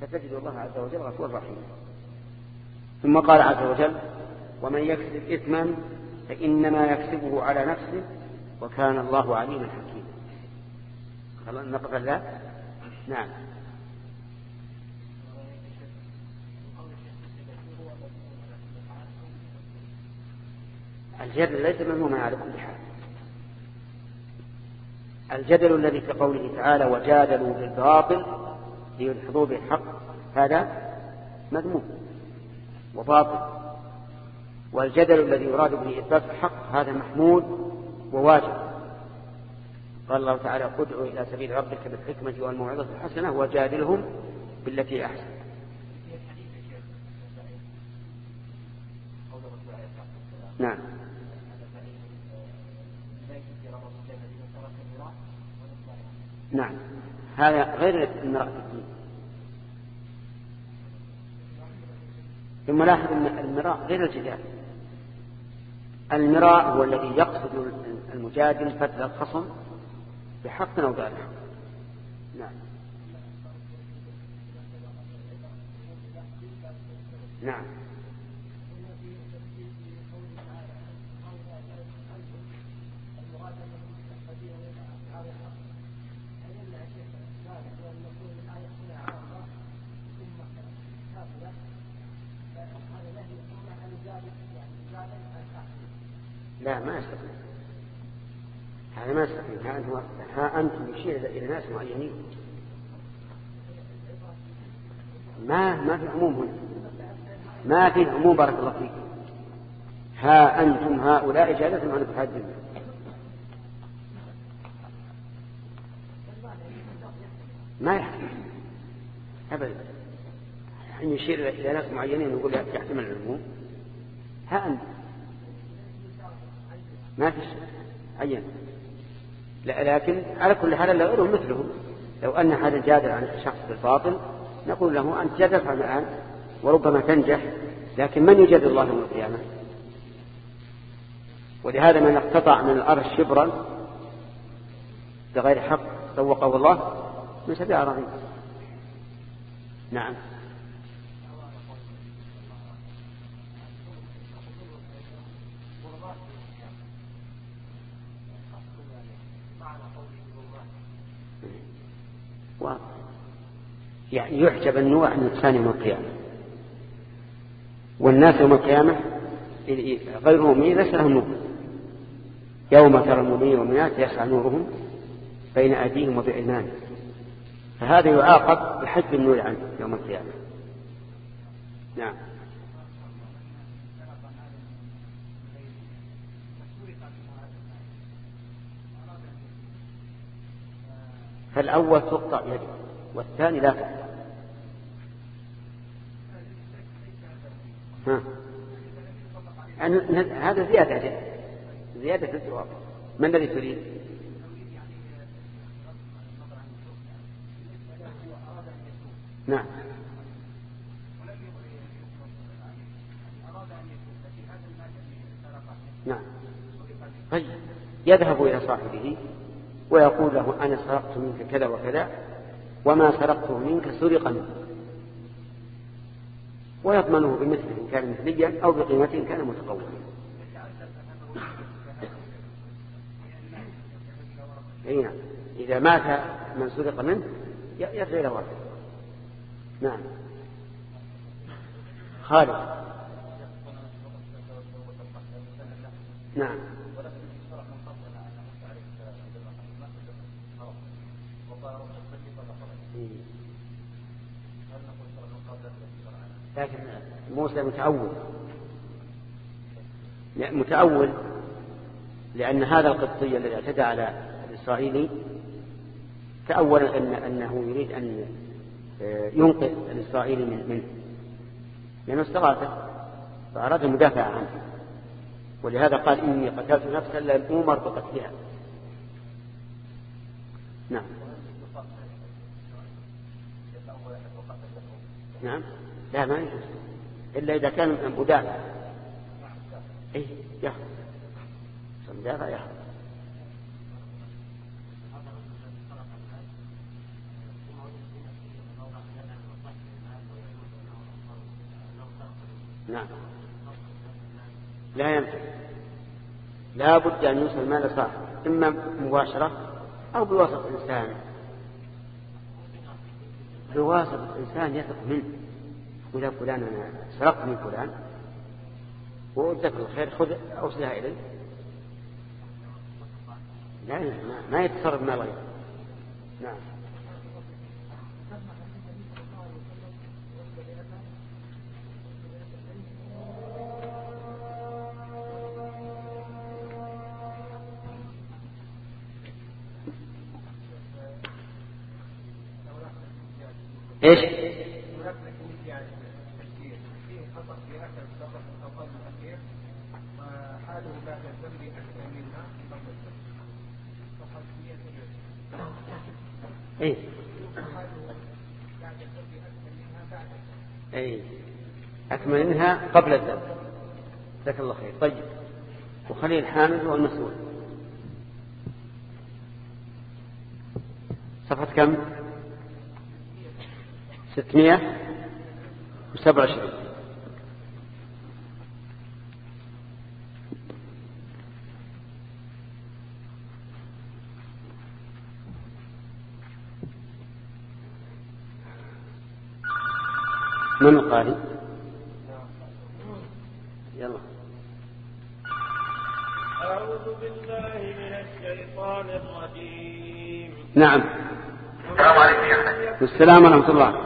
فتجد الله عز وجل غفور رحيم. ثم قال عز وجل ومن يكسب إثما فإنما يكسبه على نفسه وكان الله عليما حكيما. خلاص نقف لا نعم. الجدل ليس مذموما على كل حال. الجدل الذي في قوله تعالى وجادلوا بالباطل ليدحضوا بالحق هذا مذموم وباطل. والجدل الذي يراد به إثبات الحق هذا محمود وواجب. قال الله تعالى ادعو إلى سبيل ربك بالحكمة والموعظة الحسنة وجادلهم بالتي أحسن. نعم. نعم. هذا غير المراء في الدين ثم لاحظ أن المراء غير الجدال. المراء هو الذي يقصد المجادل فتل الخصم بحق أو غير حق. نعم. نعم لا ما يستطيع هذا ما يستطيع ها, أنتم ها أنتم يشير إلى ناس معينين. ما ما في عموم هنا. ما في عموم بارك الله فيك. ها أنتم هؤلاء جالسون عن الدنيا ما يحتمل. أبدا. حين يشير إلى ناس معينين ويقول يحتمل العموم. ها أنت ما في شيء. عين. لكن على كل حال لا غيرهم مثله. لو أن هذا جادل عن الشخص بالباطل نقول له أنت جادل فعل الآن وربما تنجح لكن من يجد الله يوم القيامة؟ ولهذا من اقتطع من الأرض شبرا بغير حق سوقه الله من سبيع رغيب نعم. يعني يحجب النور عن الإنسان يوم القيامة. والناس يوم القيامة غير مؤمنين ليس لهم نور يوم ترى المؤمنين والمؤمنات يسعى نورهم بين أيديهم وبأيمانهم. فهذا يعاقب بحجب النور عنه يوم القيامة. نعم. فالأول تقطع يده والثاني لا تقطع. ها. هذا زيادة زيادة في الجواب. ما الذي تريد؟ نعم. نعم. طيب. يذهب إلى صاحبه. ويقول له أنا سرقت منك كذا وكذا وما سرقته منك سرق منك. ويضمنه بمثله إن كان مثليا أو بقيمته إن كان متقولا أي نعم. إذا مات من سرق منه يرجع إلى ورثه نعم. خالد. نعم. لكن موسى متأول. متأول لأن هذا القبطي الذي اعتدى على الإسرائيلي تأول أن أنه يريد أن آه، ينقذ الإسرائيلي منه. لأنه استغاثه فأراد المدافع عنه. ولهذا قال إني قتلت نفسا لم أمر بقتلها. نعم. نعم. لا ما يجوز. إلا إذا كان مدافع إيه يحرم مدافع يحرم نعم. لا ينفع. لا بد أن يوصل المال صاحب إما مباشرة أو بواسطة إنسان بواسطة إنسان يثق منه. يقول فلان أنا سرقت من فلان. وأردك الخير خذ أوصلها إليه لا ما يتصرف مال غيره نعم. إيش؟ إيه. إيه. أكمل منها قبل الذنب جزاك الله خير. طيب. وخلي الحامل والمسؤول صفحة كم؟ ستمائة وسبع وعشرين. من القارئ يلا. أعوذ بالله من الشيطان الرجيم. نعم. السلام عليكم يا والسلام ورحمة الله.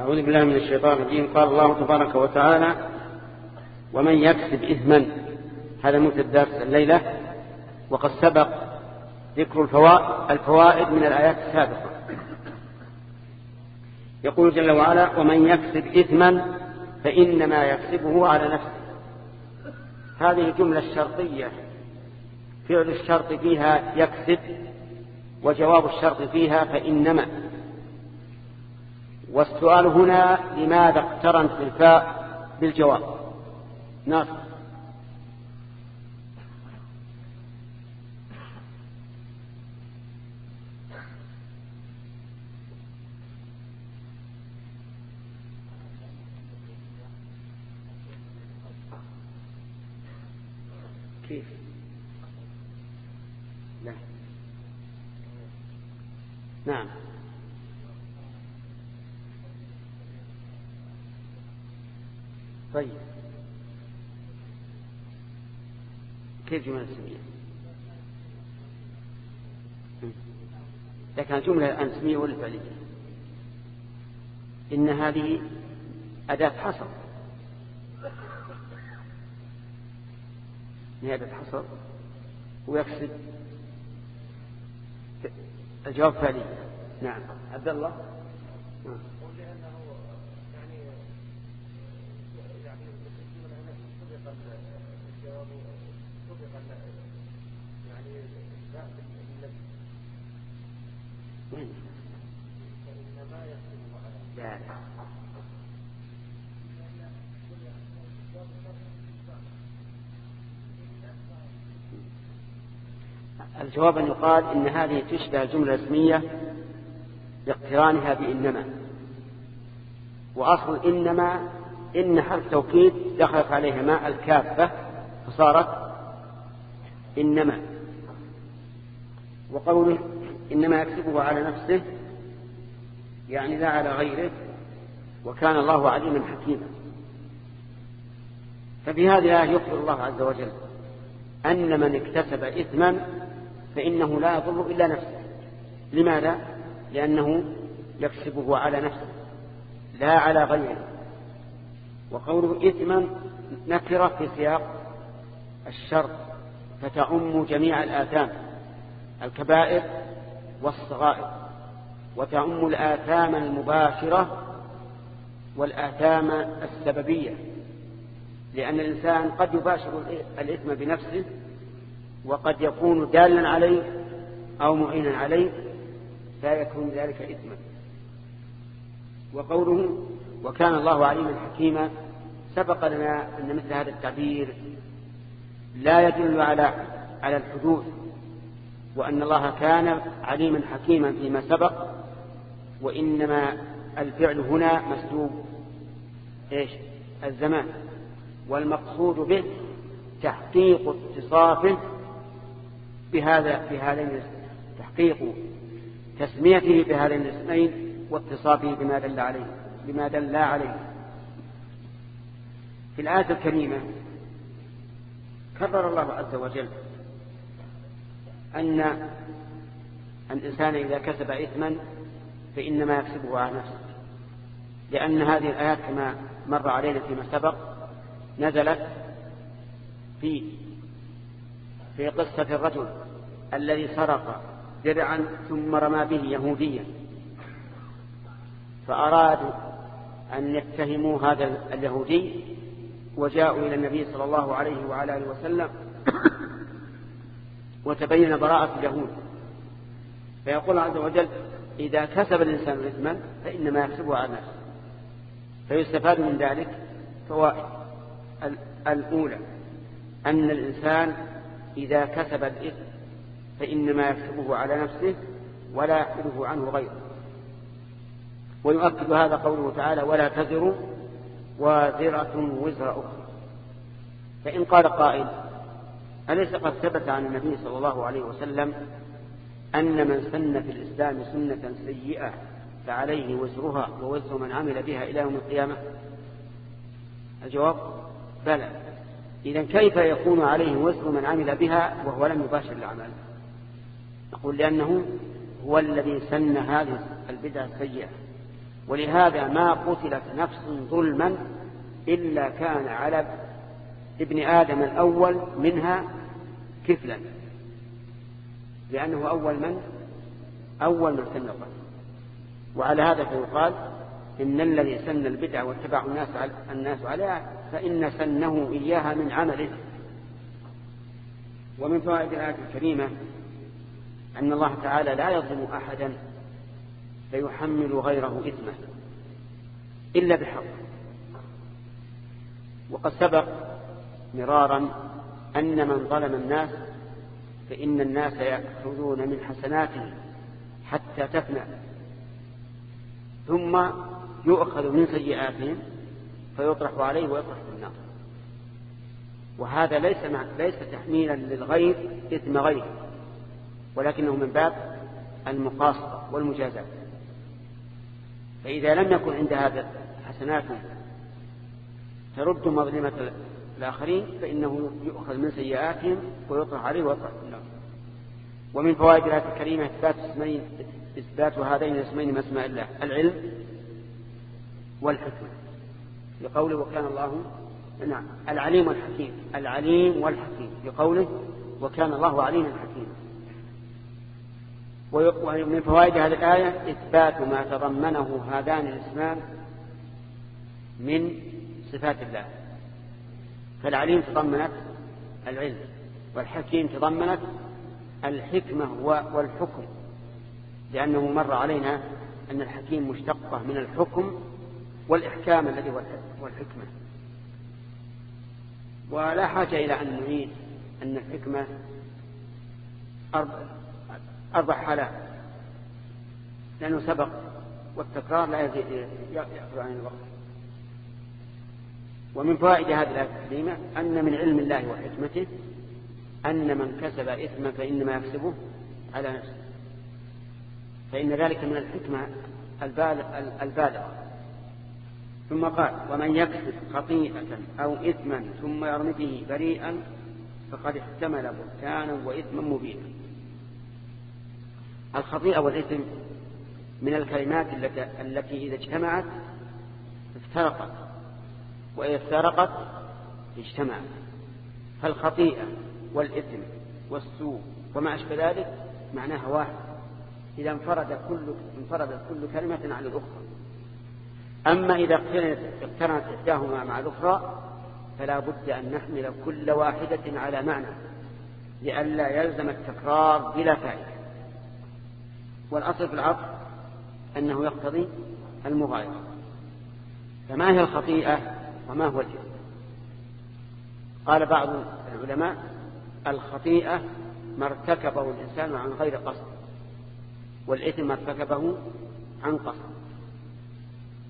أعوذ بالله من الشيطان الرجيم. قال الله تبارك وتعالى ومن يكسب إثما. هذا موت الدرس الليلة؟ وقد سبق ذكر الفوائد من الآيات السابقة. يقول جل وعلا ومن يكسب إثما فإنما يكسبه على نفسه. هذه الجملة الشرطية. فعل الشرط فيها يكسب وجواب الشرط فيها فإنما. والسؤال هنا لماذا اقترنت الفاء بالجواب؟ ناصر. كيف؟ لا نعم طيب كيف جملة اسمية لكن الجملة الأنسمية ولا فعلية؟ إن هذه أداة حصر. أداة حصر. ويقصد الجواب فعلي نعم. عبد الله؟ الجواب أن يقال إن هذه تشبه الجملة الاسمية باقترانها بإنما. وأصل إنما إن حرف توكيد دخلت عليها ماء الكافة فصارت إنما. وقوله إنما يكسبه على نفسه يعني لا على غيره وكان الله عليما حكيما. ففي هذه الآية يخبر الله عز وجل أن من اكتسب إثما فإنه لا يضر إلا نفسه لماذا؟ لأنه يكسبه على نفسه لا على غيره وقوله إثما نكرة في سياق الشر فتعم جميع الآثام الكبائر والصغائر وتعم الآثام المباشرة والآثام السببية لأن الإنسان قد يباشر الإثم بنفسه وقد يكون دالا عليه أو معينا عليه لا يكون ذلك إثما. وقوله وكان الله عليما حكيما سبق لنا أن مثل هذا التعبير لا يدل على على الحدوث وأن الله كان عليما حكيما فيما سبق وإنما الفعل هنا مسلوب. إيش؟ الزمان. والمقصود به تحقيق اتصافه بهذا بهذين تحقيق تسميته بهذين الاسمين واتصافه بما دل عليه بما دل عليه. في الآية الكريمة كرر الله عز وجل أن الإنسان إذا كسب إثما فإنما يكسبه على نفسه. لأن هذه الآيات كما مر علينا فيما سبق نزلت في في قصة الرجل الذي سرق درعا ثم رمى به يهوديا. فأرادوا أن يتهموا هذا اليهودي وجاءوا إلى النبي صلى الله عليه وعلى آله وسلم وتبين براءة اليهود. فيقول عز وجل إذا كسب الإنسان إثما فإنما يكسبه على نفسه. فيستفاد من ذلك فوائد الأولى أن الإنسان إذا كسب الإثم فإنما يكسبه على نفسه ولا يحمله عنه غيره. ويؤكد هذا قوله تعالى ولا تزر وزرة وزر أخرى. فإن قال قائل أليس قد ثبت عن النبي صلى الله عليه وسلم أن من سن في الإسلام سنة سيئة فعليه وزرها ووزر من عمل بها إلى يوم القيامة؟ الجواب بلى. إذا كيف يكون عليه وزر من عمل بها وهو لم يباشر العمل؟ نقول لأنه هو الذي سن هذه البدعة السيئة. ولهذا ما قتلت نفس ظلما إلا كان على ابن آدم الأول منها كفلا. لأنه أول من؟ أول من سن القتل وعلى هذا فيقال إن الذي سن البدعة واتبع الناس الناس عليها فإن سنه إياها من عمله. ومن فوائد الآية الكريمة أن الله تعالى لا يظلم أحدا فيحمل غيره إثمه إلا بحق وقد سبق مرارا أن من ظلم الناس فإن الناس يأخذون من حسناته حتى تفنى. ثم يؤخذ من سيئاتهم فيطرح عليه ويطرح في النار. وهذا ليس مع ليس تحميلا للغير إثم غيره ولكنه من باب المقاصة والمجازات. فإذا لم يكن عند هذا حسنات ترد مظلمة الآخرين فإنه يؤخذ من سيئاتهم ويطرح عليه ويطرح في النار. ومن فوائد الآية الكريمة إثبات اسمين إثبات هذين الاسمين من أسماء الله العلم والحكمة. لقوله وكان الله نعم العليم والحكيم. العليم والحكيم. لقوله وكان الله عليما حكيما. ومن فوائد هذه الآية إثبات ما تضمنه هذان الاسمان من صفات الله. فالعليم تضمنت العلم والحكيم تضمنت الحكمة والحكم. لأنه مر علينا أن الحكيم مشتقة من الحكم والإحكام الذي هو الحكمة. ولا حاجة إلى أن نعيد أن الحكمة أربع حالات. لأنه سبق والتكرار لا يأخذ عن الوقت. ومن فوائد هذه الآية الكريمة أن من علم الله وحكمته أن من كسب إثما فإنما يكسبه على نفسه. فإن ذلك من الحكمة البالغة. ثم قال ومن يكسب خطيئة أو إثما ثم يرمي بريئا فقد احتمل بهتانا وإثما مبينا. الخطيئة والإثم من الكلمات التي إذا اجتمعت افترقت وإذا افترقت اجتمعت. فالخطيئة والإثم والسوء وما أشبه ذلك معناها واحد. إذا انفرد كل انفردت كل كلمة عن الأخرى. أما إذا اقترنت إحداهما مع الأخرى فلا بد أن نحمل كل واحدة على معنى لئلا يلزم التكرار بلا فائدة. والأصل في العقل أنه يقتضي المغايرة. فما هي الخطيئة وما هو الإثم قال بعض العلماء الخطيئة ما ارتكبه الإنسان عن غير قصد والإثم ما ارتكبه عن قصد.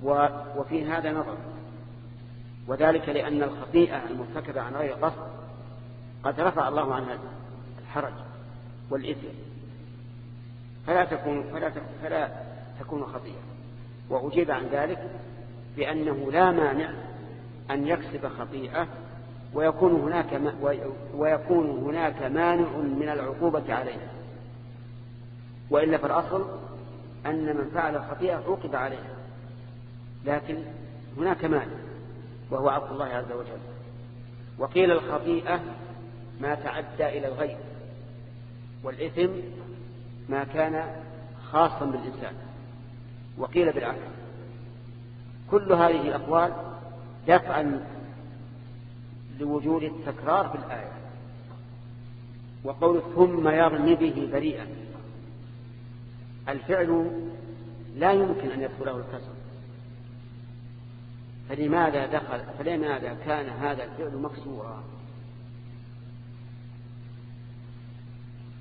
وفي هذا نظر. وذلك لأن الخطيئة المرتكبة عن غير قصد قد رفع الله عنها الحرج والإثم. فلا تكون فلا فلا تكون خطيئة. وأجيب عن ذلك بأنه لا مانع أن يكسب خطيئة ويكون هناك ويكون هناك مانع من العقوبة عليها. وإلا فالأصل أن من فعل الخطيئة عوقب عليها لكن هناك مانع وهو عفو الله عز وجل. وقيل الخطيئة ما تعدى إلى الغير والإثم ما كان خاصا بالإنسان. وقيل بالعكس كل هذه الأقوال دفعا لوجود التكرار في الآية. وقول ثم يرمي به بريئا الفعل لا يمكن أن يدخله الكسر. فلماذا دخل فلماذا كان هذا الفعل مكسورا؟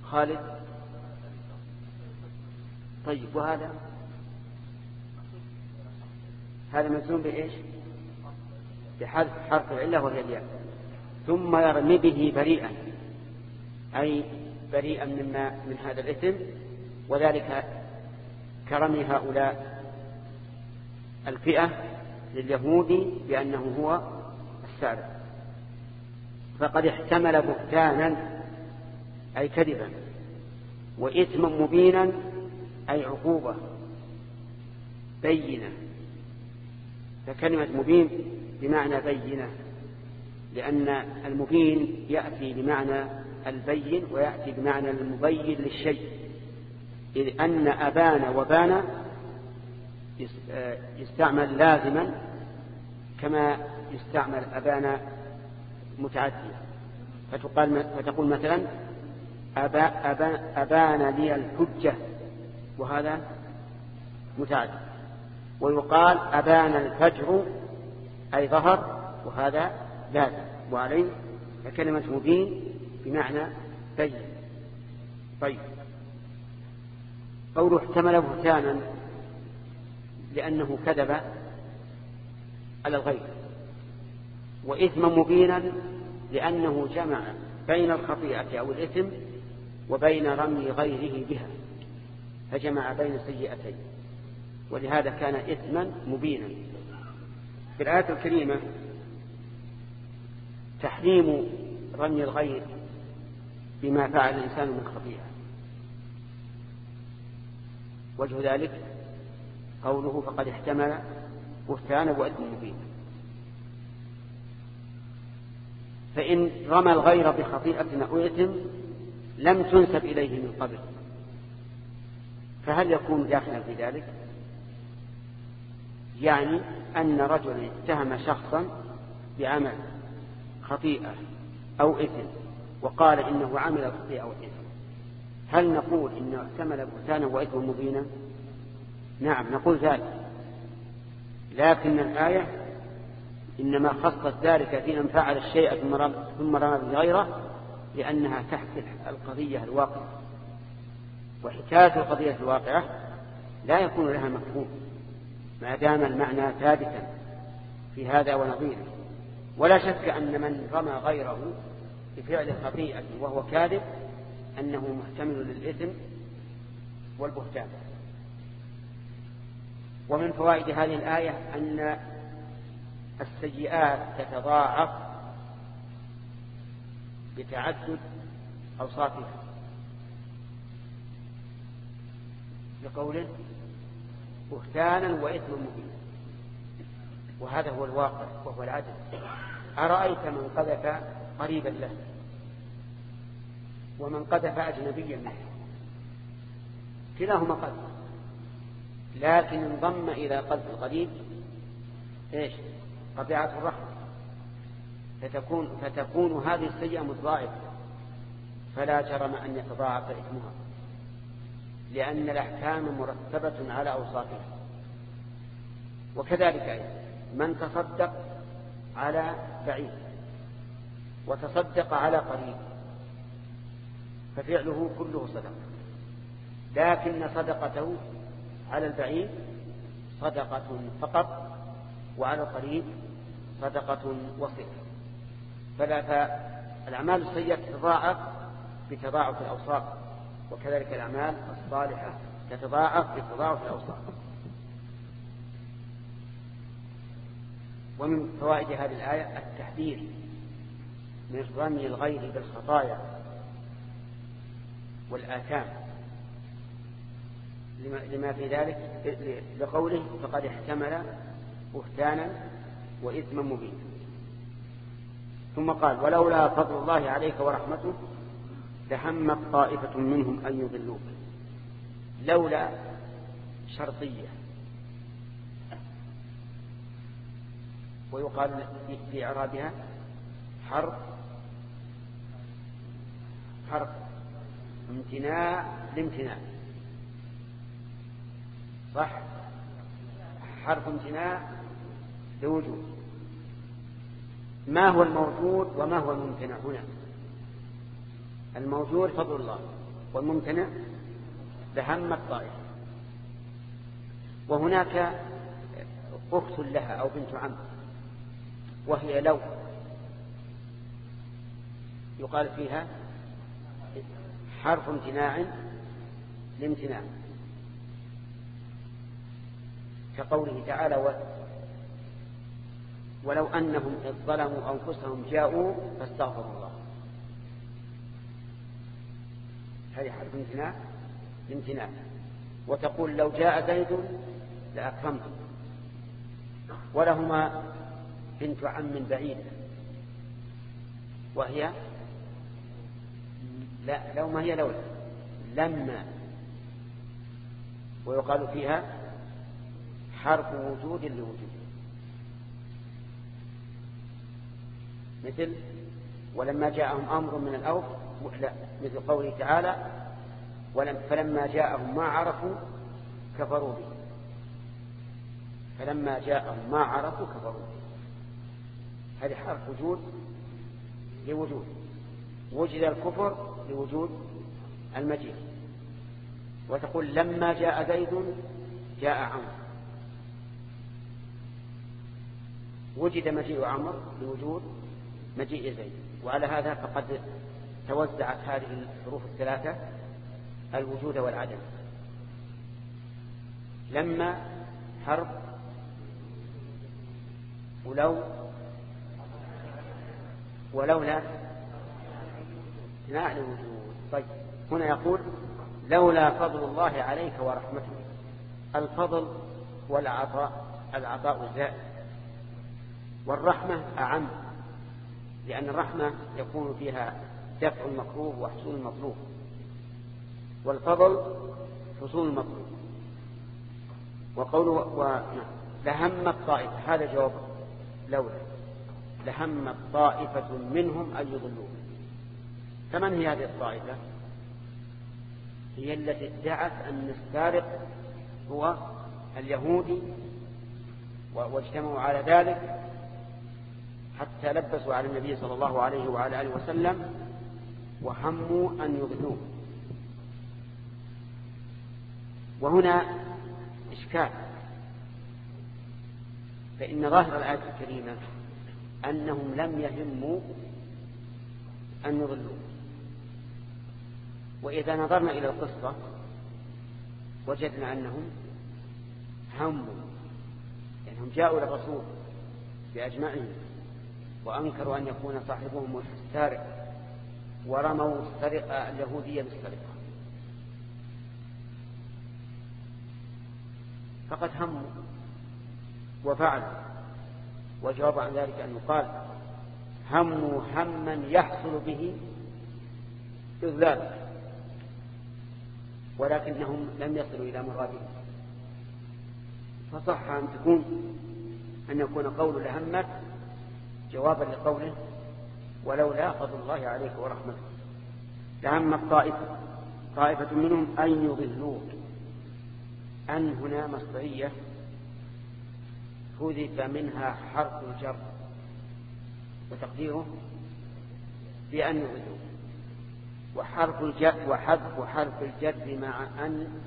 خالد؟ طيب وهذا؟ هذا مجزوم بإيش؟ بحذف حرف العلة وهي الياء. ثم يرمي به بريئا أي بريئا مما من هذا الإثم وذلك كرمي هؤلاء الفئة. لليهود بأنه هو السابق. فقد احتمل بهتانا أي كذبا وإثما مبينا أي عقوبة بينة. فكلمة مبين بمعنى بينة لأن المبين يأتي بمعنى البين ويأتي بمعنى المبين للشيء. إذ أن أبان وبان يستعمل لازما كما يستعمل أبان متعديا. فتقال فتقول مثلا أبا أبا أبان لي الحجة وهذا متعدي ويقال أبان الفجر أي ظهر وهذا لازم. وعليه فكلمة مبين بمعنى بين. طيب. قوله احتمل بهتانا لأنه كذب على الغيب. وإثما مبينا لأنه جمع بين الخطيئة أو الإثم وبين رمي غيره بها فجمع بين سيئتين ولهذا كان إثما مبينا. في الآية الكريمة تحريم رمي الغير بما فعل الإنسان من خطيئة. وجه ذلك قوله فقد احتمل بهتانا وإثم مبينا فإن رمى الغير بخطيئة أو إثم لم تنسب إليه من قبل. فهل يكون داخلا في ذلك؟ يعني أن رجلا اتهم شخصا بعمل خطيئة أو إثم وقال إنه عمل خطيئة أو إثم هل نقول إنه احتمل بهتانا وإثما مبينا؟ نعم نقول ذلك. لكن الآية إنما خصت ذلك في من فعل الشيء ثم رمى بغيره لأنها تحكي القضية الواقعة. وحكاية القضية الواقعة لا يكون لها مفهوم ما دام المعنى ثابتا في هذا ونظيره. ولا شك أن من رمى غيره بفعل خطيئة وهو كاذب أنه محتمل للإثم والبهتان. ومن فوائد هذه الآية أن السيئات تتضاعف بتعدد أوصافها. بقوله بهتانا وإثما مبينا. وهذا هو الواقع وهو العدل. أرأيت من قذف قريبا له؟ ومن قذف أجنبيا منه كلاهما قذف. لكن انضم إلى قذف القريب إيش؟ قطيعة الرحم فتكون, فتكون هذه السيئة متضاعفة. فلا جرم أن يتضاعف إثمها. لأن الأحكام مرتبة على أوصافها. وكذلك أيضا من تصدق على بعيد وتصدق على قريب ففعله كله صدقة لكن صدقته على البعيد صدقة فقط وعلى القريب صدقة وصفة فلا فالأعمال السيئة تتضاعف بتضاعف الأوصاف وكذلك الأعمال الصالحة تتضاعف بتضاعف الأوصاف. ومن فوائد هذه الآية التحذير من رمي الغير بالخطايا والآثام. لما في ذلك لقوله فقد احتمل بهتانا وإثما مبينا. ثم قال ولولا فضل الله عليك ورحمته لهمت طائفة منهم أن يضلوك. لولا شرطية. ويقال في إعرابها حرف حرف امتناع لامتناع. صح؟ حرف امتناع لوجود. ما هو الموجود وما هو الممتنع هنا؟ الموجود فضل الله والممتنع لهم الطائف وهناك أخت لها أو بنت عم وهي لو. يقال فيها حرف امتناع لامتناع. كقوله تعالى و ولو أنهم إذ ظلموا أنفسهم جاءوا فاستغفروا الله. هذه حرف امتناع؟ لامتناع وتقول لو جاء زيد لأكرمته. ولهما بنت عم بعيدة وهي؟ لا لو ما هي لولا. لما. ويقال فيها حرف وجود لوجود. مثل ولما جاءهم أمر من الأوف لا مثل قوله تعالى ولم فلما جاءهم ما عرفوا كفروا به. فلما جاءهم ما عرفوا كفروا به. هذه حرف وجود لوجود. وجد الكفر لوجود المجيء. وتقول لما جاء زيد جاء عمرو. وجد مجيء عمرو لوجود مجيء زيد وعلى هذا فقد توزعت هذه الحروف الثلاثة الوجود والعدم. لما حرف ولو ولولا لا لوجود طيب هنا يقول لولا فضل الله عليك ورحمته. الفضل والعطاء العطاء زائد والرحمة أعم لأن الرحمة يكون فيها دفع المكروه وحصول المطلوب والفضل حصول المطلوب وقوله و... لهم الطائفة هذا جواب لولا لهم طائفة منهم أن يضلوه فمن هي هذه الطائفة؟ هي التي ادعت أن السارق هو اليهودي واجتمعوا على ذلك حتى لبسوا على النبي صلى الله عليه وعلى آله وسلم وهموا أن يضلوه وهنا إشكال. فإن ظاهر الآية الكريمة أنهم لم يهموا أن يضلوا وإذا نظرنا إلى القصة وجدنا أنهم هموا لأنهم جاءوا للرسول بأجمعهم. وأنكروا أن يكون صاحبهم السارق ورموا السرقة اليهودية بالسرقة. فقد هموا وفعلوا والجواب عن ذلك أن يقال هموا هما يحصل به إذلال ولكنهم لم يصلوا إلى مرادهم. فصح أن تكون أن يكون قول لهمت جوابا لقوله ولولا فضل الله عليك ورحمته. لهمت طائفة طائفة منهم أن يضلوك. أن هنا مصدرية حذف منها حرف الجر وتقديره بأن يضلوك. وحرف الجر وحذف حرف الجر مع أن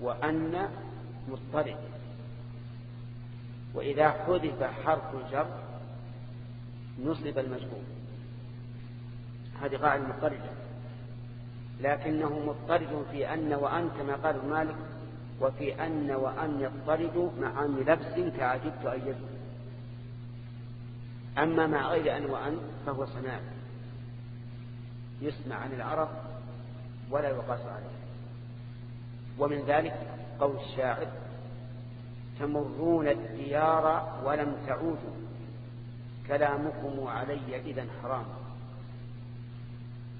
وأن مضطرب. وإذا حذف حرف الجر نصب المجهول. هذه قاعدة مضطردة. لكنه مضطرد في أن وأن كما قال مالك وفي أن وأن يضطرد مع لبس كعجبت أن يجب أما مع غير أن وأن فهو صناعة يسمع عن العرب ولا يقاس عليه. ومن ذلك قول الشاعر تمرون الديار ولم تعودوا كلامكم علي إذا حرام.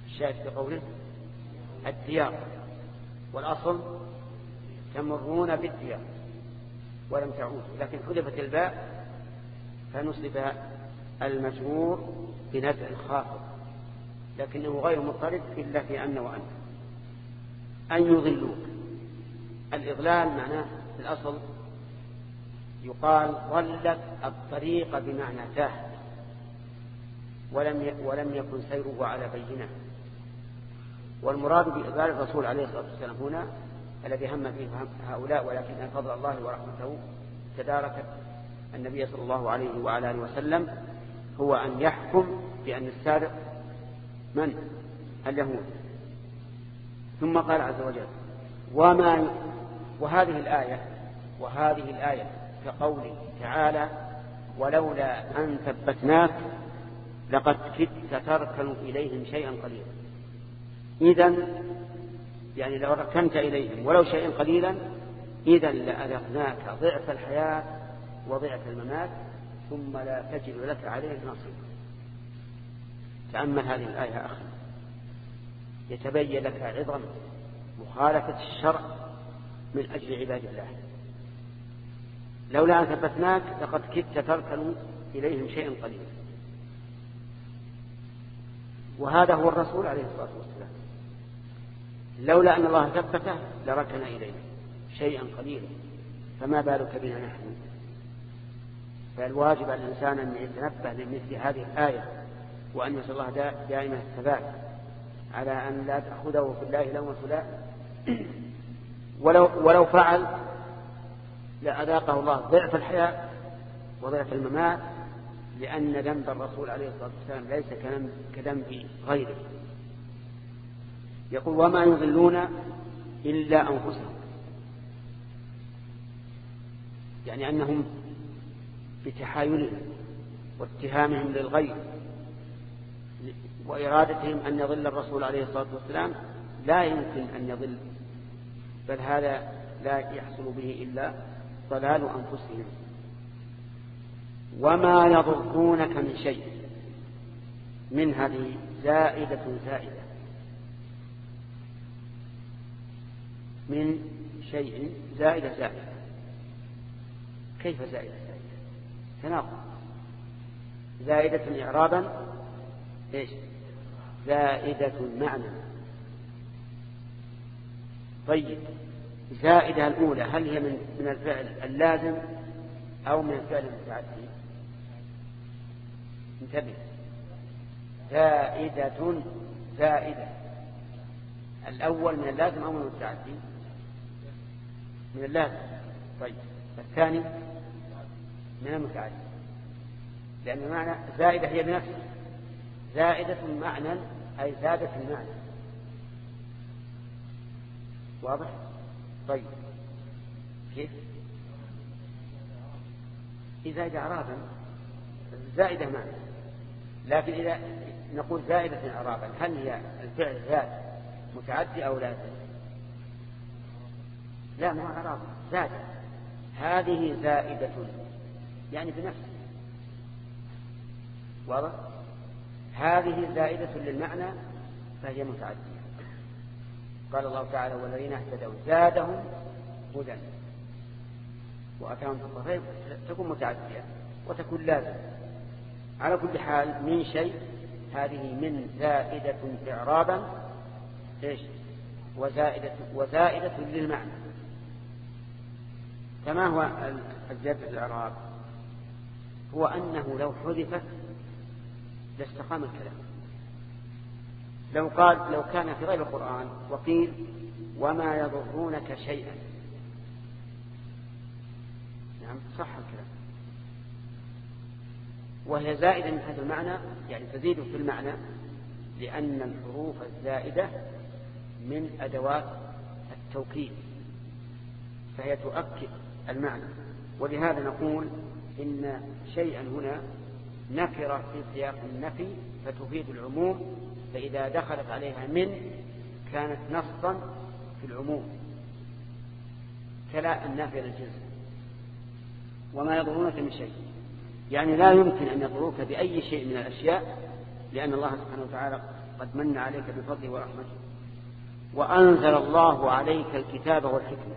الشاهد في قوله الديار والأصل تمرون بالديار ولم تعودوا لكن حذفت الباء فنصب المجرور بنزع الخافض لكنه غير مضطرد إلا في أن وأن. أن يضلوك. الإضلال معناه في الأصل يقال ضلت الطريق بمعنى تاه. ولم ولم يكن سيره على بينة. والمراد بإضلال الرسول عليه الصلاة والسلام هنا الذي هم فيه هؤلاء ولكن فضل الله ورحمته تداركت النبي صلى الله عليه وعلى آله وسلم هو أن يحكم بأن السارق من؟ اليهود. ثم قال عز وجل وما وهذه الآية وهذه الآية كقوله تعالى ولولا أن ثبتناك لقد كدت تركن إليهم شيئا قليلا. إذا يعني لو ركنت إليهم ولو شيئا قليلا إذا لأذقناك ضعف الحياة وضعف الممات ثم لا تجد لك عليه نصيبا. تأمل هذه الآية أخي يتبين لك عظم مخالفة الشرع من أجل عباد الله. لولا أن ثبتناك لقد كدت تركن إليهم شيئا قليلا. وهذا هو الرسول عليه الصلاة والسلام. لولا أن الله ثبته لركن إليه شيئا قليلا. فما بالك بنا نحن؟ فالواجب على الإنسان أن يتنبه لمثل هذه الآية وأن يسأل الله دائما الثبات على أن لا تأخذه في الله لومة لا. ولو, ولو فعل لأذاقه الله ضعف الحياة وضعف الممات لأن ذنب الرسول عليه الصلاة والسلام ليس كذنب غيره. يقول وما يضلون إلا أنفسهم. يعني أنهم بتحايلهم واتهامهم للغير وإرادتهم أن يضل الرسول عليه الصلاة والسلام. لا يمكن أن يضل بل هذا لا يحصل به إلا ضلال أنفسهم. وما يضرونك من شيء. من هذه زائدة زائدة. من شيء زائدة زائدة. كيف زائدة زائدة؟ تناقض. زائدة إعرابا إيش؟ زائدة معنى. طيب زائدة الأولى هل هي من من الفعل اللازم أو من الفعل المتعدي؟ انتبه. زائدة زائدة. الأول من اللازم أو من المتعدي من اللازم. طيب. الثاني من المتعدي. لأن المعنى زائدة هي بنفسها. زائدة معنى أي زادت المعنى. واضح؟ طيب. كيف؟ إذا إعرابا زائدة معنى. لكن إذا نقول زائدة إعرابا هل هي الفعل زاد متعدي أو لازم لا مو إعراب زاد هذه زائدة يعني بنفسه واضح؟ هذه زائدة للمعنى فهي متعدية. قال الله تعالى والذين اهتدوا زادهم هدى. وأتاهم تكون متعدية وتكون لازمة. على كل حال من شيء هذه من زائدة إعرابا إيش؟ وزائدة, وزائدة للمعنى. فما هو الزيادة الإعراب؟ هو أنه لو حذفت لاستقام الكلام. لو قال لو كان في غير القرآن وقيل وما يضرونك شيئا. نعم صح الكلام. وهي زائدة من هذا المعنى يعني تزيد في المعنى لأن الحروف الزائدة من أدوات التوكيد فهي تؤكد المعنى. ولهذا نقول إن شيئا هنا نكرة في سياق النفي فتفيد العموم فإذا دخلت عليها من كانت نصا في العموم. كلا النافية للجنس وما يضرونك من شيء. يعني لا يمكن أن يضروك بأي شيء من الأشياء لأن الله سبحانه وتعالى قد من عليك بفضله ورحمته. وأنزل الله عليك الكتاب والحكمة.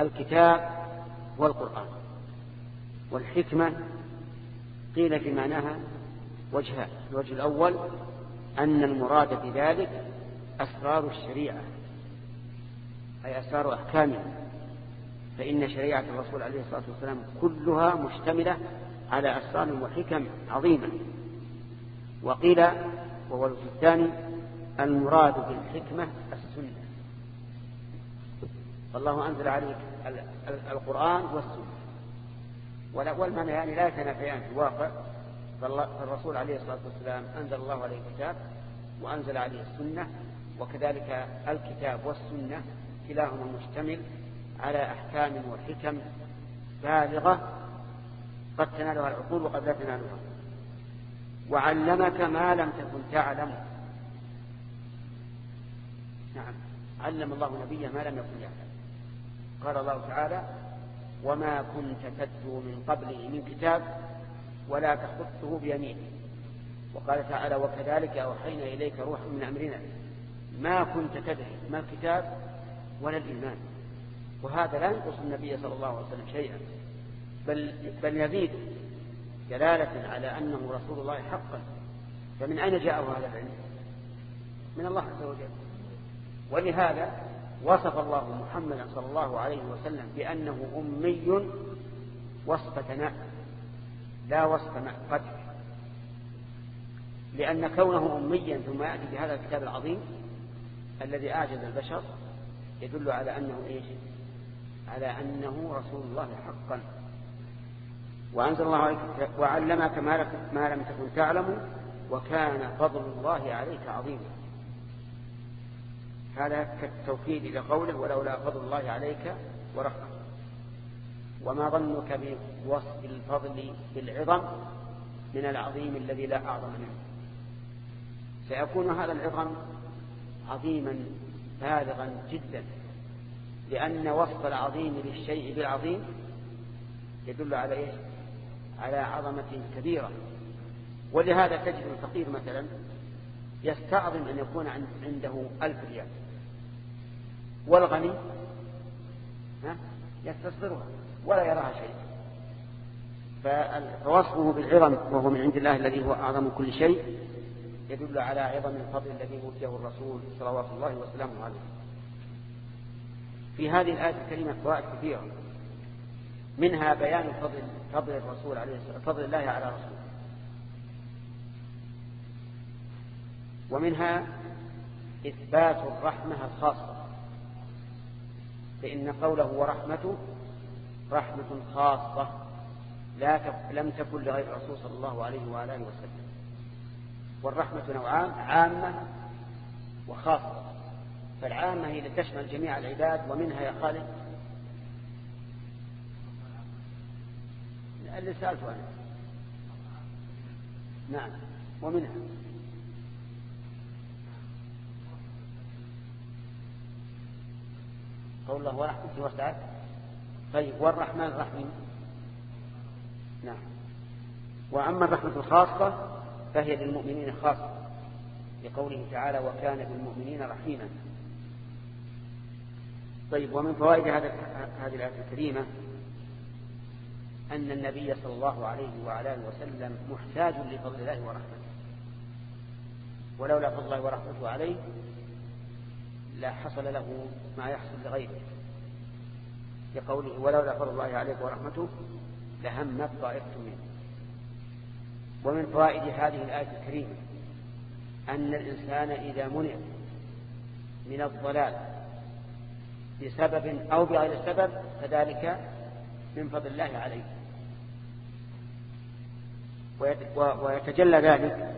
الكتاب والقرآن. والحكمة قيل في معناها وجهان الوجه الأول أن المراد بذلك أسرار الشريعة أي أسرار أحكامها. فإن شريعة الرسول عليه الصلاة والسلام كلها مشتملة على أسرار وحكم عظيمة. وقيل وهو الثاني المراد بالحكمة السنة. فالله أنزل عليك القرآن والسنة. والمعنى يعني لا يتنافيان في الواقع. فالرسول عليه الصلاة والسلام أنزل الله عليه الكتاب وأنزل عليه السنة وكذلك الكتاب والسنة كلاهما مشتمل على أحكام وحكم بالغة قد تنالها العقول وقد لا تنالها. وعلمك ما لم تكن تعلم. نعم. علم الله نبيه ما لم يكن يعلم. قال الله تعالى وما كنت تتلو من قبله من كتاب ولا تخطه بيمينه وقال تعالى وكذلك أوحينا إليك روح من أمرنا. ما كنت تدري ما الكتاب ولا الإيمان. وهذا لا ينقص النبي صلى الله عليه وسلم شيئا. بل, بل يزيد دلالة على أنه رسول الله حقا. فمن أين جاءه هذا العلم؟ من الله عز وجل. ولهذا وصف الله محمدا صلى الله عليه وسلم بأنه أمي وصف ثناء لا وصف قدر لأن كونه أميا ثم يأتي بهذا الكتاب العظيم الذي أعجز البشر يدل على أنه إيش؟ على أنه رسول الله حقا. وأنزل الله عليك وعلمك ما لم تكن تعلم وكان فضل الله عليك عظيما. هذا كالتوكيد لقوله ولولا فضل الله عليك ورحمته وما ظنك بوصف الفضل بالعظم من العظيم الذي لا أعظم منه. سيكون هذا العظم عظيما بالغا جدا. لأن وصف العظيم للشيء بالعظيم يدل على إيش؟ على عظمة كبيرة. ولهذا تجد الفقير مثلا يستعظم أن يكون عنده ألف ريال. والغني يستصغرها ولا يراها شيء فوصفه بالعظم وهو من عند الله الذي هو أعظم كل شيء يدل على عظم الفضل الذي أوتيه الرسول صلوات الله وسلامه عليه. في هذه الآية الكريمة فوائد كثيرة. منها بيان فضل فضل الرسول عليه الصلاة فضل الله على رسوله. ومنها إثبات الرحمة الخاصة. فإن قوله ورحمته رحمة خاصة لا لم تكن لغير الرسول صلى الله عليه وآله وسلم. والرحمة نوعان عامة وخاصة. فالعامة هي لتشمل جميع العباد ومنها يا خالد. اللي سألته أنا. نعم. ومنها. قول الله ورحمته وسعت طيب والرحمن الرحيم. نعم. وأما الرحمة الخاصة فهي للمؤمنين خاصة. لقوله تعالى وكان بالمؤمنين رحيما طيب ومن فوائد هذه الآية الكريمة أن النبي صلى الله عليه وعلى آله وسلم محتاج لفضل الله ورحمته. ولولا فضل الله ورحمته عليه لا حصل له ما يحصل لغيره. لقوله ولولا فضل الله عليك ورحمته لهمت طائفة منه. ومن فوائد هذه الآية الكريمة أن الإنسان إذا منع من الضلال بسبب أو بغير سبب فذلك من فضل الله عليه. ويتجلى ذلك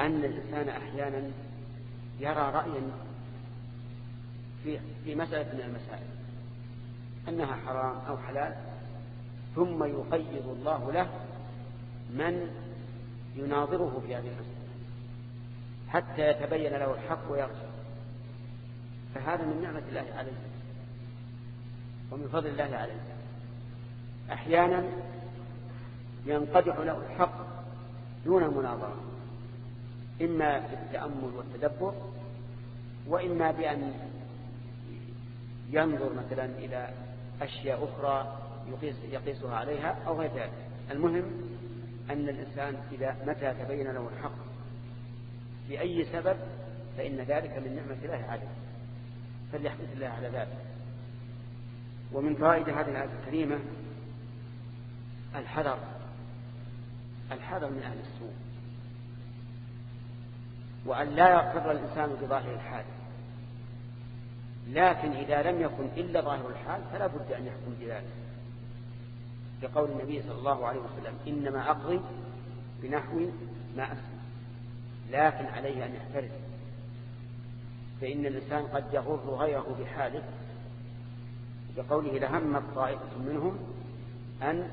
أن الإنسان أحيانا يرى رأيا في مسألة من المسائل أنها حرام أو حلال ثم يقيض الله له من يناظره في هذه المسألة حتى يتبين له الحق ويرجع. فهذا من نعمة الله عليه. ومن فضل الله عليه. أحيانا ينقدح له الحق دون مناظرة إما بالتأمل والتدبر وإما بأن ينظر مثلا إلى أشياء أخرى يقيس يقيسها عليها أو غير ذلك. المهم أن الإنسان إذا متى تبين له الحق بأي سبب فإن ذلك من نعمة الله عليه. فليحمد الله على ذلك. ومن فوائد هذه الآية الكريمة الحذر الحذر من أهل السوء وأن لا يغتر الإنسان بظاهر الحال لكن إذا لم يكن إلا ظاهر الحال فلا بد أن يحكم بذلك. لقول النبي صلى الله عليه وسلم إنما أقضي بنحو ما أسمع لكن عليه أن يحترز فإن الإنسان قد يغر غيره بحاله بقوله لهمت طائفة منهم أن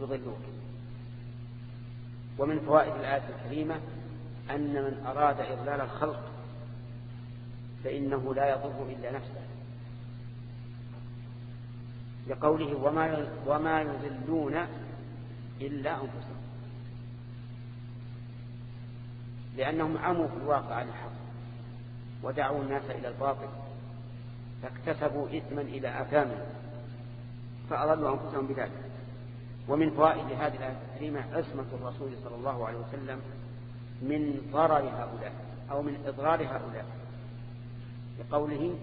يضلوك. ومن فوائد الآية الكريمة أن من أراد إضلال الخلق فإنه لا يضر إلا نفسه. لقوله وما وما يضلون إلا أنفسهم. لأنهم عموا في الواقع عن الحق ودعوا الناس إلى الباطل. فاكتسبوا إثما إلى آثامهم فأضلوا أنفسهم بذلك. ومن فوائد هذه الآية الكريمة عصمة الرسول صلى الله عليه وسلم من ضرر هؤلاء أو من إضرار هؤلاء بقوله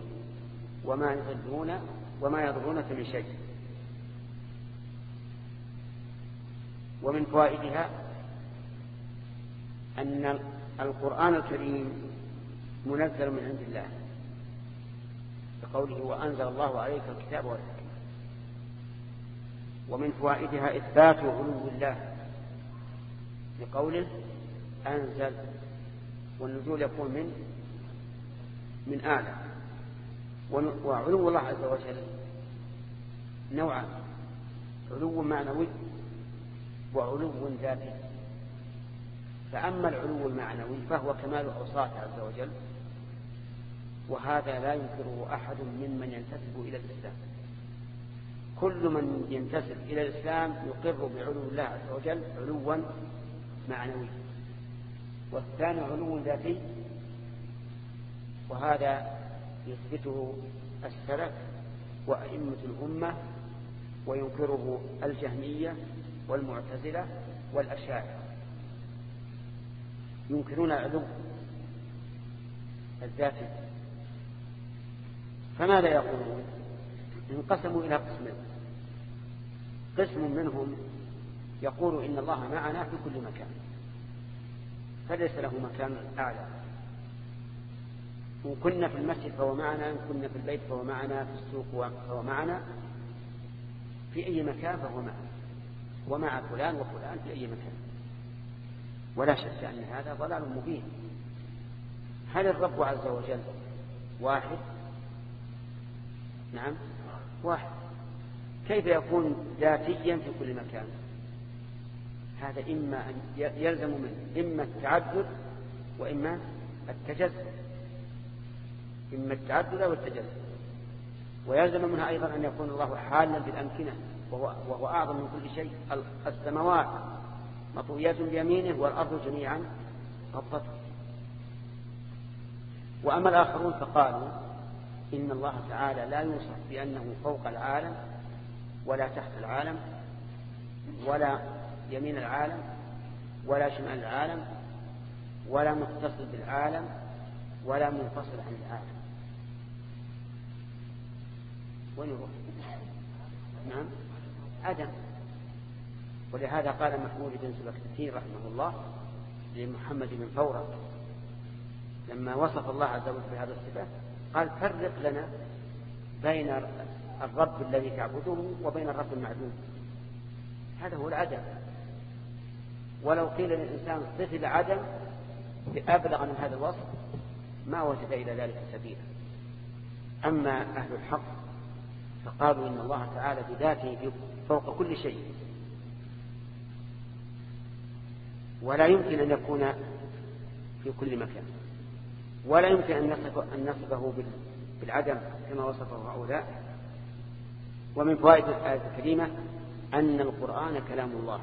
وما يضلون وما يضرونك من شيء. ومن فوائدها أن القرآن الكريم منزل من عند الله. بقوله وأنزل الله عليك الكتاب والحكمة ومن فوائدها إثبات علو الله بقوله أنزل والنزول يكون من من أعلى وعلو الله عز وجل نوعان علو معنوي وعلو ذاتي. فأما العلو المعنوي فهو كمال أوصافه عز وجل وهذا لا ينكره أحد ممن ينتسب إلى الإسلام. كل من ينتسب إلى الإسلام يقر بعلو الله عز وجل علوا معنوي والثاني علو ذاتي وهذا يثبته السلف وأئمة الأمة وينكره الجهمية والمعتزلة والأشاعرة. ينكرون علو الذاتي. فماذا يقولون؟ انقسموا إلى قسمين. قسم منهم يقول إن الله معنا في كل مكان فليس له مكان أعلى. إن كنا في المسجد فهو معنا إن كنا في البيت فهو معنا في السوق فهو معنا في أي مكان فهو معنا. ومع فلان وفلان في أي مكان. ولا شك أن هذا ضلال مبين. هل الرب عز وجل واحد؟ نعم. واحد. كيف يكون ذاتيا في كل مكان؟ هذا إما أن يلزم منه إما التعدد وإما التجسد إما التعدد أو ويلزم منها أيضا أن يكون الله حالا بالأمكنة وهو, وهو أعظم من كل شيء. السماوات مطويات بيمينه والأرض جميعا قبضته وأما الآخرون فقالوا إن الله تعالى لا يوصف بأنه فوق العالم ولا تحت العالم ولا يمين العالم ولا شمال العالم ولا متصل بالعالم ولا منفصل عن العالم. وين يروح؟ نعم. عدم ولهذا قال محمود بن سبكتين رحمه الله لمحمد بن فورة لما وصف الله عز وجل بهذا الصفة قال فرق لنا بين الرب الذي تعبده وبين الرب المعدوم هذا هو العدم. ولو قيل للإنسان صف العدم بأبلغ من هذا الوصف ما وجد إلى ذلك سبيلا. أما أهل الحق فقالوا إن الله تعالى بذاته فوق كل شيء. ولا يمكن أن يكون في كل مكان. ولا يمكن أن نصفه بالعدم كما وصفه هؤلاء. ومن فوائد الآية الكريمة أن القرآن كلام الله.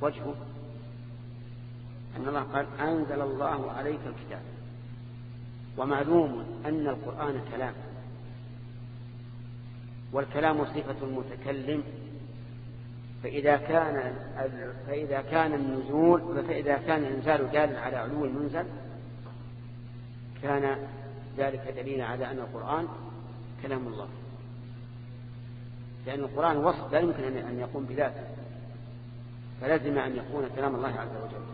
وجهه أن الله قال أنزل الله عليك الكتاب. ومعلوم أن القرآن كلام. والكلام صفة المتكلم فإذا كان فإذا كان النزول فإذا كان الإنزال دالا على علو المنزل كان ذلك دليلا على أن القرآن كلام الله. لأن القرآن وصف لا يمكن أن يقوم بذاته. فلازم أن يكون كلام الله عز وجل.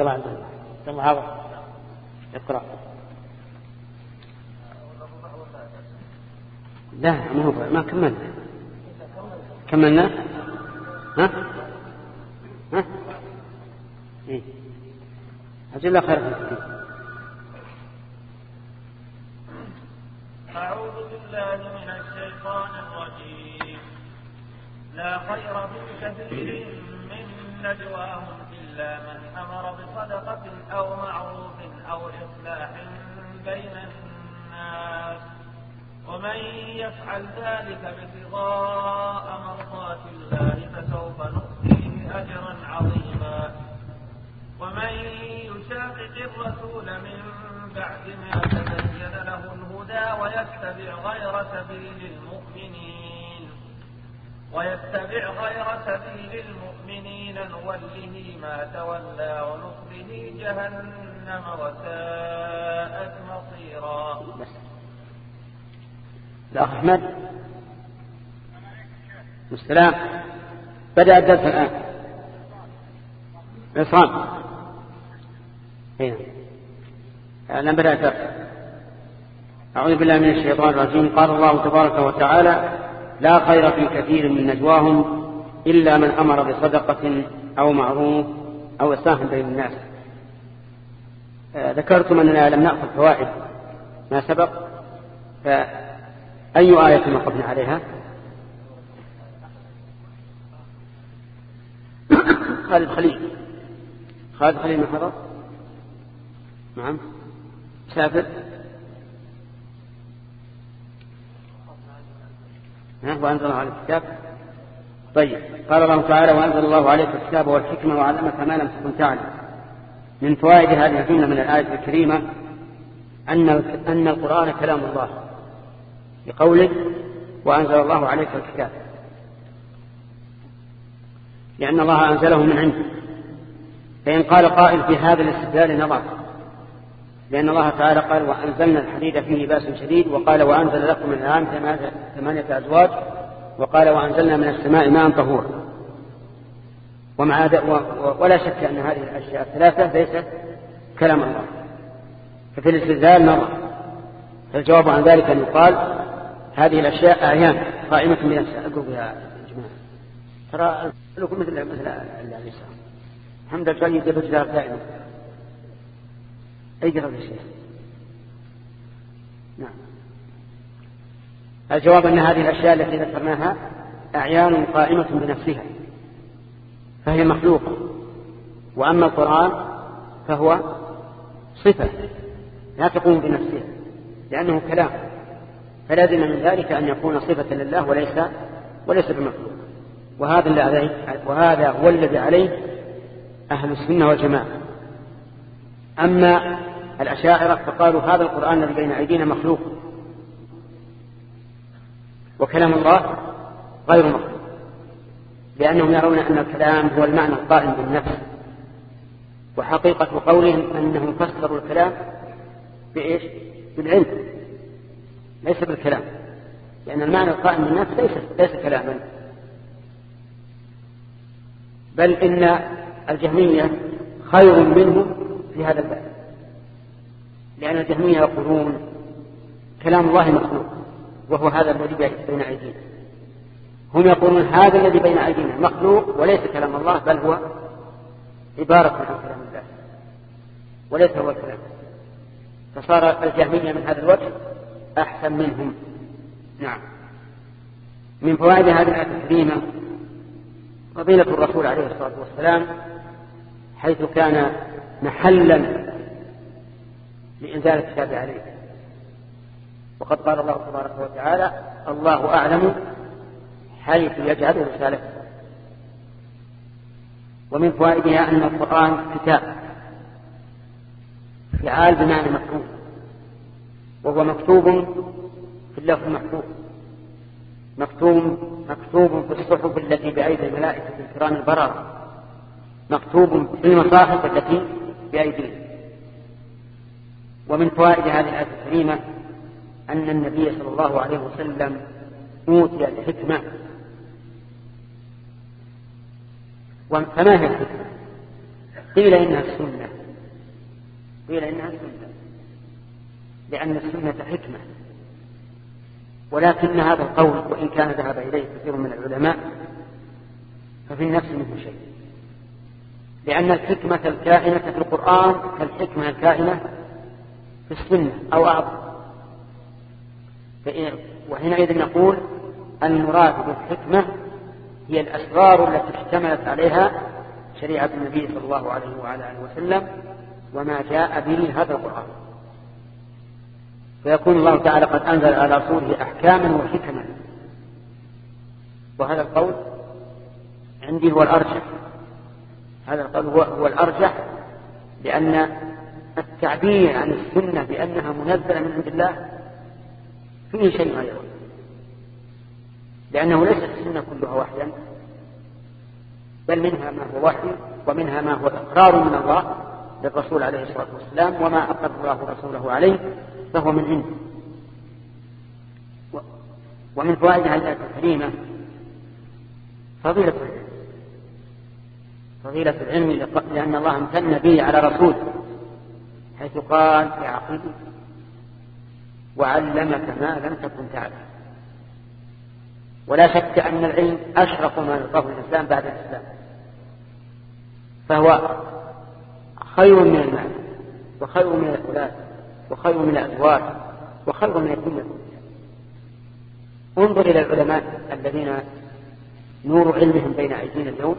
طبعا طبعا اقرأ. لا ما هو ما كملنا. كملنا؟ ها؟ ها؟ إيه. أجل خير. أعوذ بالله من الشيطان الرجيم. لا خير في كثير من نجواهم. إلا من أمر بصدقة أو معروف أو إصلاح بين الناس. ومن يفعل ذلك ابتغاء مرضات الله فسوف نؤتيه أجرا عظيما. ومن يشاقق الرسول من بعد ما تبين له الهدى ويتبع غير سبيل المؤمنين ويتبع غير سبيل المؤمنين نوله ما تولى ونصله جهنم وساءت مصيرا. الأخ أحمد. السلام. بدأ الدرس الآن. عصام. هنا الآن بدأ الدرس. أعوذ بالله من الشيطان الرجيم. قال الله تبارك وتعالى لا خير في كثير من نجواهم إلا من أمر بصدقة أو معروف أو إصلاح بين الناس. ذكرتم أننا لم نأخذ فوائد. ما سبق؟ فأي آية وقفنا عليها؟ خالد خليل. خالد خليل من حضر؟ نعم. سافر؟ وأنزل الله عليك الكتاب. طيب. قال الله تعالى وأنزل الله عليك الكتاب والحكمة وعلمك ما لم تكن تعلم. من فوائد هذه الجملة من الآية الكريمة أن أن القرآن كلام الله. بقوله وأنزل الله عليك الكتاب. لأن الله أنزله من عنده. فإن قال قائل في هذا الاستدلال نظر. لأن الله تعالى قال وأنزلنا الحديد فيه بأس شديد وقال وأنزل لكم من الآن ثمانية أزواج وقال وأنزلنا من السماء ماء طهورا ومع ولا شك أن هذه الأشياء الثلاثة ليست كلام الله. ففي الاستدلال نظر فالجواب عن ذلك أن يقال هذه الأشياء أعيان. قائمة بنفسها أقول بها جماعة. ترى لكم مثل مثل الحمد لله يدبر دائما. اقرأ يا شيخ؟ نعم. الجواب أن هذه الأشياء التي ذكرناها أعيان قائمة بنفسها فهي مخلوقة وأما القرآن فهو صفة لا تقوم بنفسها لأنه كلام فلازم من ذلك أن يكون صفة لله وليس وليس بمخلوق. وهذا الذي وهذا هو الذي عليه أهل السنة والجماعة. أما الأشاعرة فقالوا هذا القرآن الذي بين أيدينا مخلوق. وكلام الله غير مخلوق. لأنهم يرون أن الكلام هو المعنى القائم بالنفس. وحقيقة قولهم أنهم فسروا الكلام بإيش؟ بالعلم. ليس بالكلام. لأن المعنى القائم بالنفس ليس ليس كلاما. بل إن الجهمية خير منهم في هذا الباب. لأن الجهمية يقولون كلام الله مخلوق وهو هذا الذي بين أيدينا. هم يقولون هذا الذي بين أيدينا مخلوق وليس كلام الله بل هو عبارة عن كلام الله وليس هو الكلام فصار الجهمية من هذا الوجه أحسن منهم. نعم. من فوائد هذه الآية الكريمة فضيلة الرسول عليه الصلاة والسلام حيث كان محلا لإنزال الكتاب عليه. وقد قال الله تبارك وتعالى الله أعلم حيث يجعل رسالته ومن فوائدها أن القرآن كتاب فعال بمعنى مكتوب وهو مكتوب في اللوح المحفوظ مكتوب مكتوب في الصحف التي بأيدي الملائكة الكرام البررة مكتوب في المصاحف التي بأيديهم. ومن فوائد هذه الآية الكريمة أن النبي صلى الله عليه وسلم أوتي الحكمة. فما هي الحكمة؟ قيل إنها السنة. قيل إنها السنة. لأن السنة حكمة. ولكن هذا القول وإن كان ذهب إليه كثير من العلماء ففي النفس منه شيء. لأن الحكمة الكائنة في القرآن كالحكمة الكائنة في السنة أو أعظم. وحينئذ نقول المراد بالحكمة هي الأسرار التي اشتملت عليها شريعة النبي صلى الله عليه وعلى آله وسلم وما جاء به هذا القرآن. فيكون الله تعالى قد أنزل على رسوله أحكاما وحكما. وهذا القول عندي هو الأرجح. هذا القول هو, هو الأرجح لأن التعبير عن السنة بأنها منزلة من عند الله فيه شيء غيره لأنه ليست السنة كلها وحيا بل منها ما هو وحي ومنها ما هو إقرار من الله للرسول عليه الصلاة والسلام وما أقر الله رسوله عليه فهو من عنده. ومن فوائد هذه الآية الكريمة فضيلة العلم. فضيلة العلم لأن الله امتن به على رسوله. حيث قال يعقوب وعلمك ما لم تكن تعلم. ولا شك أن العلم أشرف ما يلقاه الإسلام بعد الإسلام. فهو خير من المال وخير من الأولاد وخير من الأزواج وخير من الدنيا انظر إلى العلماء الذين نور علمهم بين أيدينا اليوم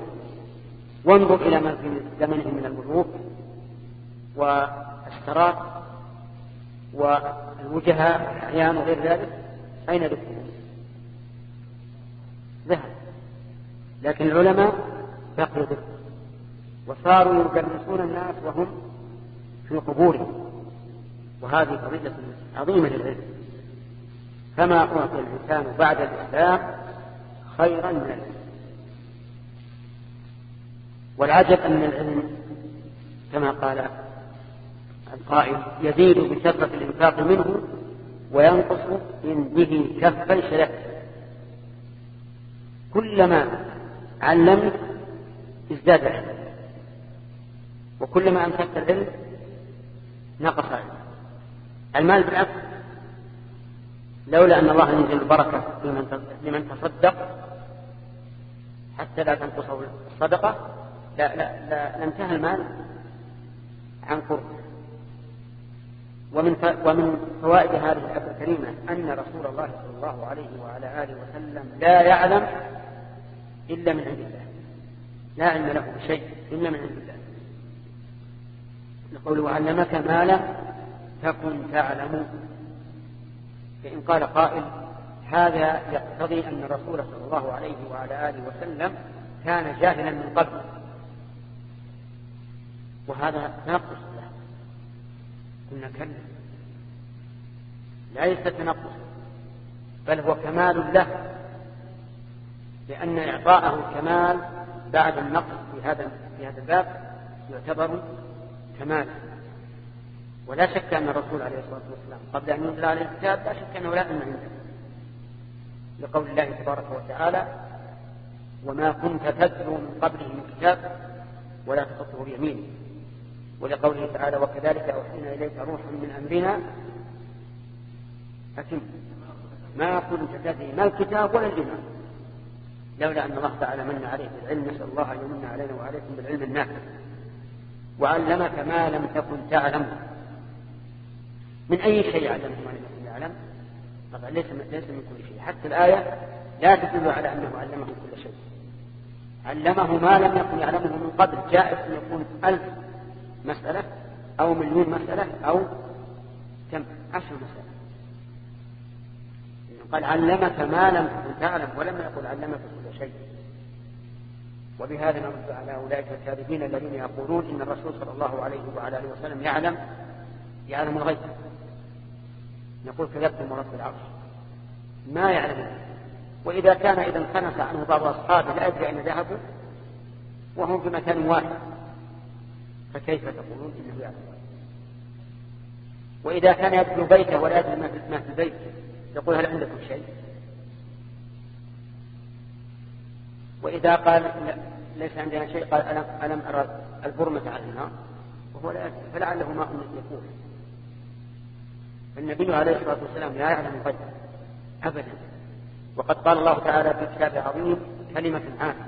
وانظر إلى ما في زمنهم من الملوك والسراء والوجهاء والأعيان وغير ذلك أين ذكرهم؟ ذهب. لكن العلماء بقوا ذكر وصاروا يدرسون الناس وهم في قبورهم. وهذه فضيلة عظيمة للعلم. فما أعطي الإنسان بعد الإسلام خيرا من العلم. والعجب أن العلم كما قال القائل يزيد بكثرة الإنفاق منه وينقص إن به كفا شلت كلما علمت ازداد علم وكلما أمسكت العلم نقص علم المال بالعكس. لولا أن الله ينزل البركة لمن تصدق حتى لا تنقصه الصدقة لا لا لا لانتهى المال عن قرب ومن ومن فوائد هذه الآية الكريمة أن رسول الله صلى الله عليه وعلى آله وسلم لا يعلم إلا من عند الله. لا علم له بشيء إلا من عند الله. نقول وعلمك ما لم تكن تعلم. فإن قال قائل هذا يقتضي أن الرسول صلى الله عليه وعلى آله وسلم كان جاهلا من قبل. وهذا ناقص. قلنا كلا. ليس تنقص بل هو كمال له لأن إعطاءه الكمال بعد النقص في هذا في هذا الباب يعتبر كمالا ولا شك أن الرسول عليه الصلاة والسلام قبل أن ينزل عليه الكتاب لا شك أنه لا علم عنده. لقول الله تبارك وتعالى وما كنت تتلو من قبله من كتاب ولا تخطه بيمينه ولقوله تعالى وكذلك أوحينا إليك روحا من أمرنا. أتم ما كنت تدري ما الكتاب ولا الإيمان لولا أن الله تعالى من عليه بالعلم نسأل الله أن يمن علينا وعليكم بالعلم النافع. وعلمك ما لم تكن تعلم. من أي شيء علمه ما لم يكن يعلم طبعا ليس ليس من كل شيء. حتى الآية لا تدل على أنه علمه كل شيء. علمه ما لم يكن يعلمه من قبل. جائز أن يكون ألف مسألة أو مليون مسألة أو كم؟ عشر مسألة. قال علمك ما لم تكن تعلم ولم يقل علمك كل شيء. وبهذا نرد على أولئك الكاذبين الذين يقولون إن الرسول صلى الله عليه وعلى آله وسلم يعلم يعلم الغيب. نقول كذبتم ورب العرش ما يعلم وإذا كان إذا انخنس عنه بعض أصحابه لا يدري أين ذهبوا وهم في مكان واحد. فكيف تقولون إنه يعلم؟ وإذا كان يدخل بيته ولا يدري ما في البيت يقول هل عندكم شيء؟ وإذا قال ليس عندنا شيء قال ألم, أرى البرمة على النار؟ وهو لا يدري فلعله ماء يكون النبي عليه الصلاة والسلام لا يعلم الغيب أبدا. وقد قال الله تعالى في كتاب عظيم كلمة عامة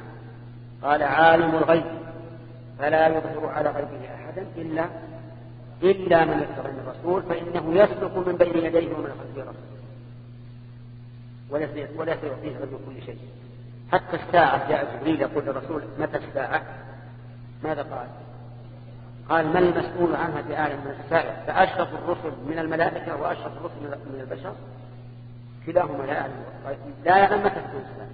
قال عالم الغيب. فلا يظهر على غيبه أحدا إلا إلا من اتبع الرسول فإنه يسلك من بين يديه ومن خلفه رسول وليس يعطيه غير كل شيء. حتى الساعة جاء جبريل يقول للرسول متى الساعة؟ ماذا قال؟ قال من المسؤول عنها بأعلم من السائل فأشرف الرسل من الملائكة وأشرف الرسل من البشر. كلاهما لا لا يعلم متى تكون الساعة.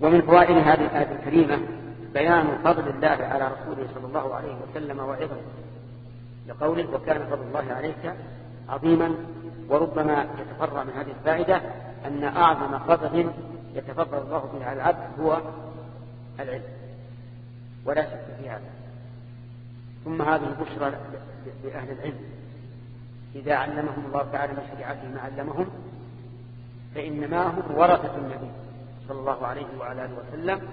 ومن فوائد هذه الآية الكريمة بيان فضل الله على رسوله صلى الله عليه وسلم وعظمه. لقوله وكان فضل الله عليك عظيما وربما يتفرع من هذه الفائدة أن أعظم فضل يتفضل الله به على العبد هو العلم. ولا شك في هذا. ثم هذه بشرى لأهل العلم. إذا علمهم الله تعالى من شريعته ما علمهم فإنما هم ورثة النبي صلى الله عليه وعلى آله وسلم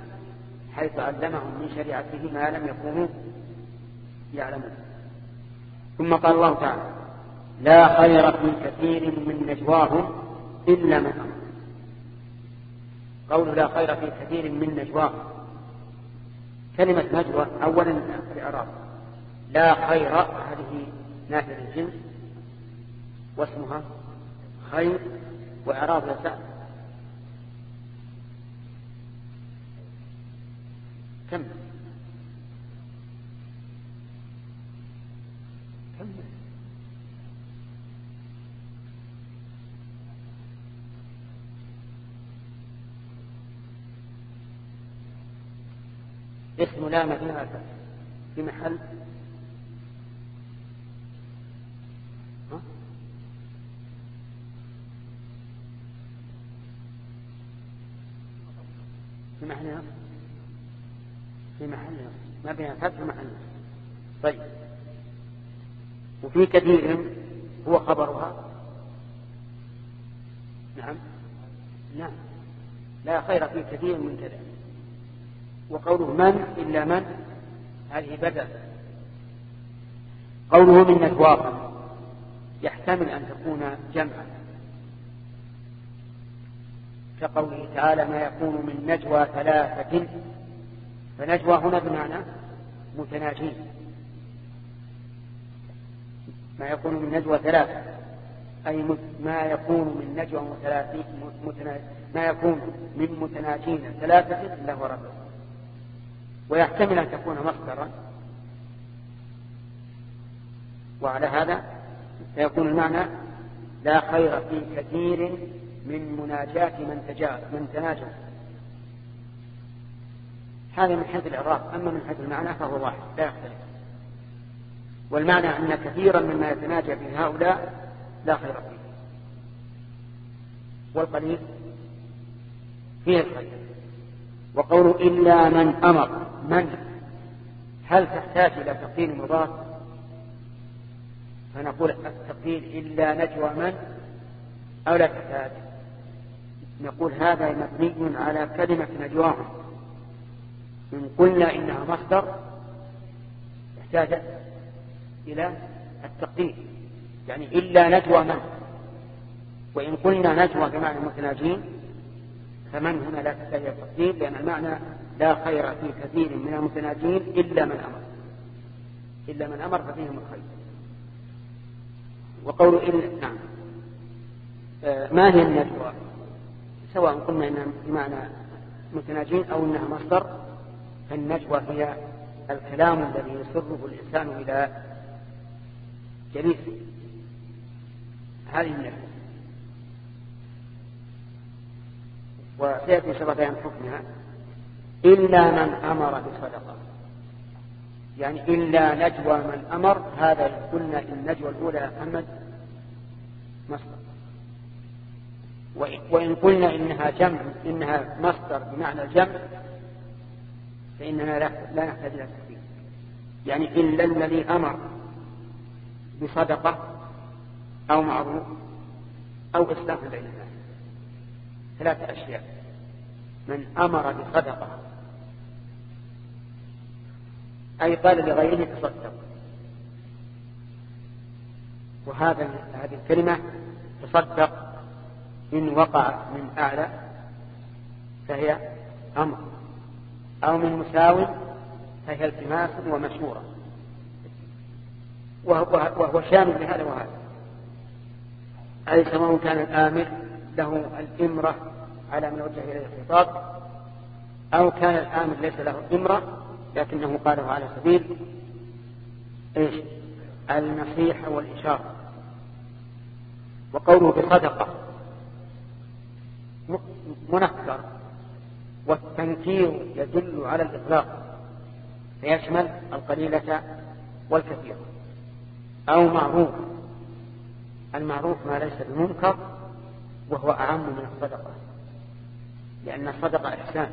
حيث علمهم من شريعته ما لم يكونوا يعلمون. ثم قال الله تعالى لا خير في كثير من نجواهم إلا من أمر. قول لا خير في كثير من نجواهم كلمة نجوى أولا الإعراب. لا خير هذه نافذ الجنس واسمها خير وإعراب يسع كم كم اسم لا مبني في محل. في محل في محل ما بين فتح محل طيب. وفي كثير هو خبرها. نعم. نعم. لا خير في كثير من كذا. وقوله من إلا من؟ هذه بدل. قوله من نجواكم. يحتمل أن تكون جمعا. كقوله تعالى ما يكون من نجوى ثلاثة فنجوى هنا بمعنى متناجين. ما يكون من نجوى ثلاثة أي ما يكون من نجوى ما يكون من متناجين ثلاثة له رجل ويحتمل أن تكون مصدرا. وعلى هذا فيكون المعنى لا خير في كثير من مناجاة من تجا من تناجى هذا من حيث الإعراب أما من حيث المعنى فهو واحد لا يختلف. والمعنى أن كثيرا مما يتناجى به هؤلاء لا خير فيه. والقليل فيه الخير. وقول إلا من أمر من؟ هل تحتاج إلى تقدير مضاف؟ فنقول التقدير إلا نجوى من؟ أو لا تحتاج. نقول هذا مبني على كلمة نجواهم. إن قلنا إنها مصدر احتاجت إلى التقدير يعني إلا نجوى من؟ وإن قلنا نجوى بمعنى المتناجين فمن هنا لا تحتاج إلى التقدير؟ لأن المعنى لا خير في كثير من المتناجين إلا من أمر. إلا من أمر ففيهم الخير. وقول إن نعم. آه ما هي النجوى؟ سواء قلنا إنها بمعنى متناجين أو إنها مصدر فالنجوى هي الكلام الذي يسره الإنسان إلى جليسه هذه النجوى. وسيأتي إن بيان حكمها. إلا من أمر بصدقة. يعني إلا نجوى من أمر هذا قلنا النجوى الأولى يا محمد مصدر. وإن قلنا إنها جمع إنها مصدر بمعنى الجمع فإننا لا نحتاج إلى التحديد يعني إلا الذي أمر بصدقة أو معروف أو إصلاح بين الناس. ثلاثة أشياء. من أمر بصدقة. أي قال لغيره تصدق. وهذا هذه الكلمة تصدق. إن وقعت من أعلى فهي أمر. أو من مساو فهي التماس ومشورة وهو شامل لهذا وهذا. أي سواء كان الآمر؟ له الإمرة على من وجه إليه الخطاب. أو كان الآمر ليس له إمرة لكنه قاله على سبيل إيش؟ النصيحة والإشارة. وقوله بصدقة. منكر. والتنكير يدل على الإطلاق فيشمل القليلة والكثير. أو معروف المعروف ما ليس بمنكر وهو أعم من الصدقة لأن الصدقة إحسان.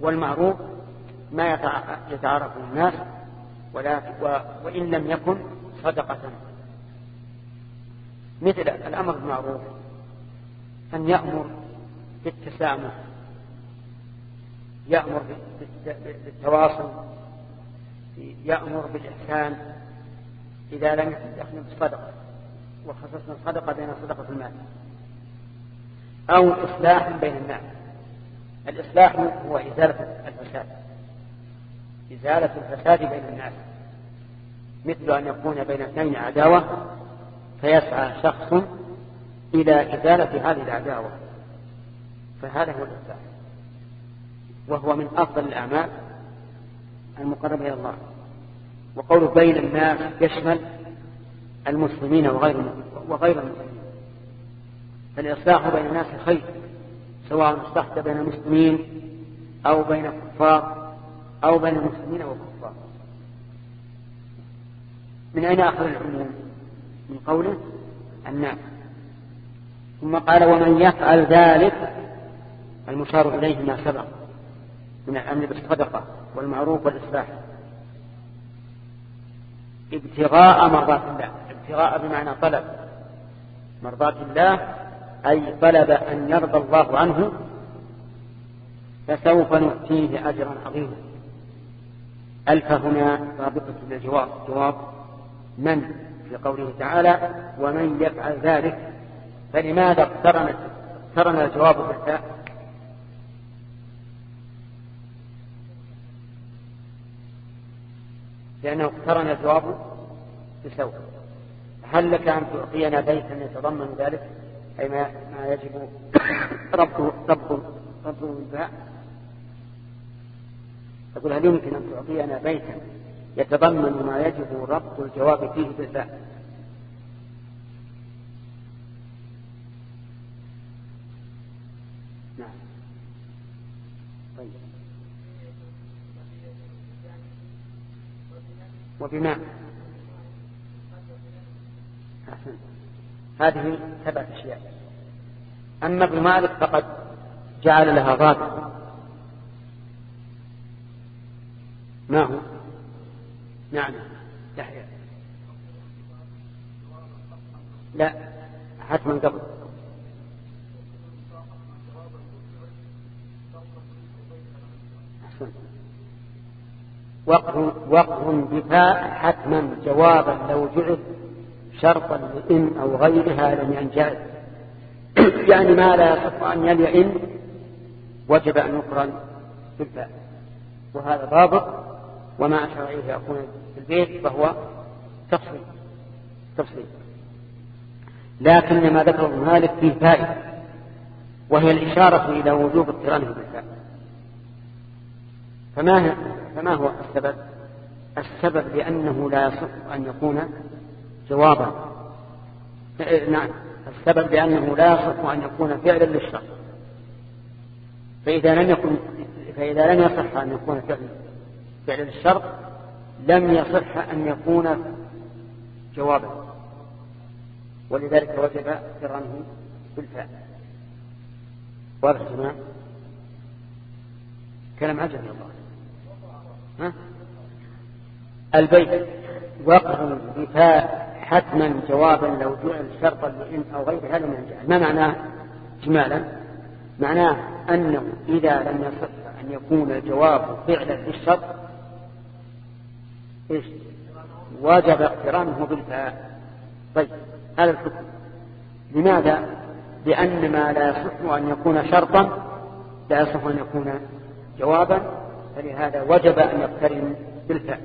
والمعروف ما يتعارف الناس ولا وإن لم يكن صدقة. مثل الأمر بالمعروف أن يأمر بالتسامح. يأمر بالتواصل يأمر بالإحسان إذا لم يكن بالصدقة وخصصنا الصدقة بين صدقة المال أو إصلاح بين الناس الإصلاح هو إزالة الفساد إزالة الفساد بين الناس. مثل أن يكون بين اثنين عداوة فيسعى شخص إلى إزالة هذه العداوة فهذا هو الإصلاح. وهو من أفضل الأعمال المقربة إلى الله. وقوله بين الناس يشمل المسلمين وغير وغير المسلمين. فالإصلاح بين الناس خير سواء اصلحت بين المسلمين أو بين الكفار أو بين المسلمين والكفار. من أين أخذ العموم؟ من قوله الناس. ثم قال ومن يفعل ذلك المشار إليه ما سبق. من الأمر بالصدقة والمعروف والإصلاح. ابتغاء مرضات الله. ابتغاء بمعنى طلب. مرضات الله أي طلب أن يرضى الله عنه فسوف نؤتيه أجرا عظيما. ألف هنا رابطة للجواب. جواب من؟ في قوله تعالى ومن يفعل ذلك فلماذا اقترن اقترن الجواب بالتاء لأنه اقترن الجواب بسوف هل لك أن تعطينا بيتا يتضمن ذلك؟ أي ما, ما يجب ربطه ربطه ربطه بالباء أقول هل يمكن أن تعطينا بيتا يتضمن ما يجب ربط الجواب فيه بالباء نعم طيب وبما أحسن هذه سبعة أشياء. أما ابن مالك فقد جعل لها ضابط. ما هو؟ نعم. يحيى. لا حتما قبل. وقف وقف بفاء حتما جوابا لو جعل شرطا لإن أو غيرها لم ينجعل يعني ما لا يصح أن يلي إن وجب أن يقرن بالفاء. وهذا ضابط وما أشار إليه يكون في البيت فهو تفصيل تفصيل. لكن ما ذكره مالك فيه فائدة وهي الإشارة إلى وجوب اقترانه بالفاء. فما فما هو السبب؟ السبب لأنه لا يصح أن يكون جوابا. نعم. السبب لأنه لا يصح أن يكون فعلا للشرط فإذا لم يكن فإذا لم يصح أن يكون فعل فعل الشرط لم يصح أن يكون جوابا. ولذلك وجب قرانه بالفعل. واضح جماعة؟ كلام عجب الله؟ البيت. وقف بفاء حتما جوابا لو جعل شرطا لإن أو غيرها لم ينجح ما معناه إجمالا؟ معناه أنه إذا لم يصح أن يكون الجواب فعلا للشرط إيش؟ وجب اقترانه بالفاء طيب هذا الحكم. لماذا؟ لأن ما لا يصح أن يكون شرطا لا يصح أن يكون جوابا فلهذا وجب أن يقترن بالفعل.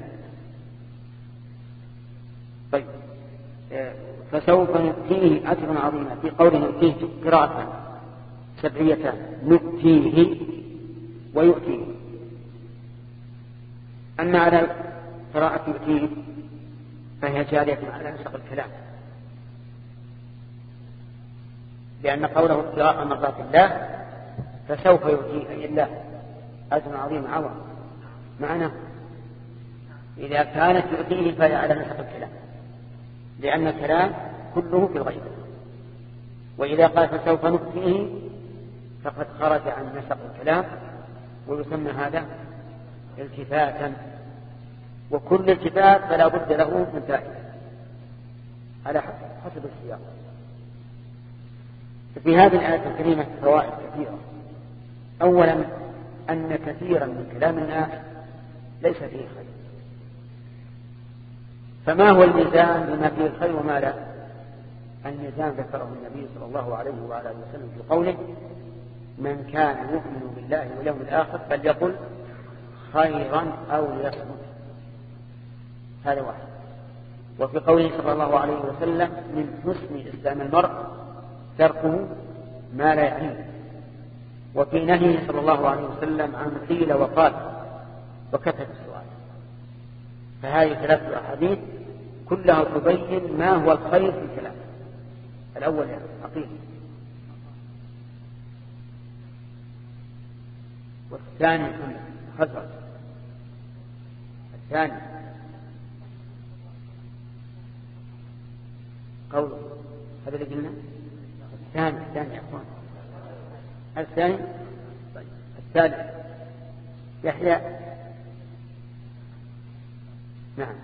طيب. فسوف نؤتيه أجرا عظيما في قوله نؤتيه قراءة سبعيتان نؤتيه ويؤتيه. أما على قراءة يؤتيه فهي جارية على نسق الكلام. لأن قوله ابتغاء مرضات الله فسوف يؤتيه أي الله. أجر عظيم عظم. معنى إذا كانت يؤتيه فهي على نسق الكلام. لأن الكلام كله في الغيب. وإذا قال فسوف نؤتيه فقد خرج عن نسق الكلام. ويسمى هذا التفاتا. وكل التفات فلا بد له من فائدة. على حسب السياق. في هذه الآية الكريمة فوائد كثيرة. أولا أن كثيرا من كلام الناس ليس فيه خير. فما هو الميزان بما فيه الخير وما لا؟ الميزان ذكره النبي صلى الله عليه وعلى آله وسلم في قوله من كان يؤمن بالله واليوم الآخر فليقل خيرا أو ليصمت. هذا واحد. وفي قوله صلى الله عليه وسلم من حسن اسلام المرء تركه ما لا يعنيه. وفي نهيه صلى الله عليه وسلم عن قيل وقال وكتب السؤال. فهذه ثلاثة أحاديث كلها تبين ما هو الخير في الكلام. الأول يعني عقيدة والثاني خزر الثاني قوله هذا اللي قلنا؟ الثاني الثاني يا اخوان الثاني. الثالث. يحيى. نعم.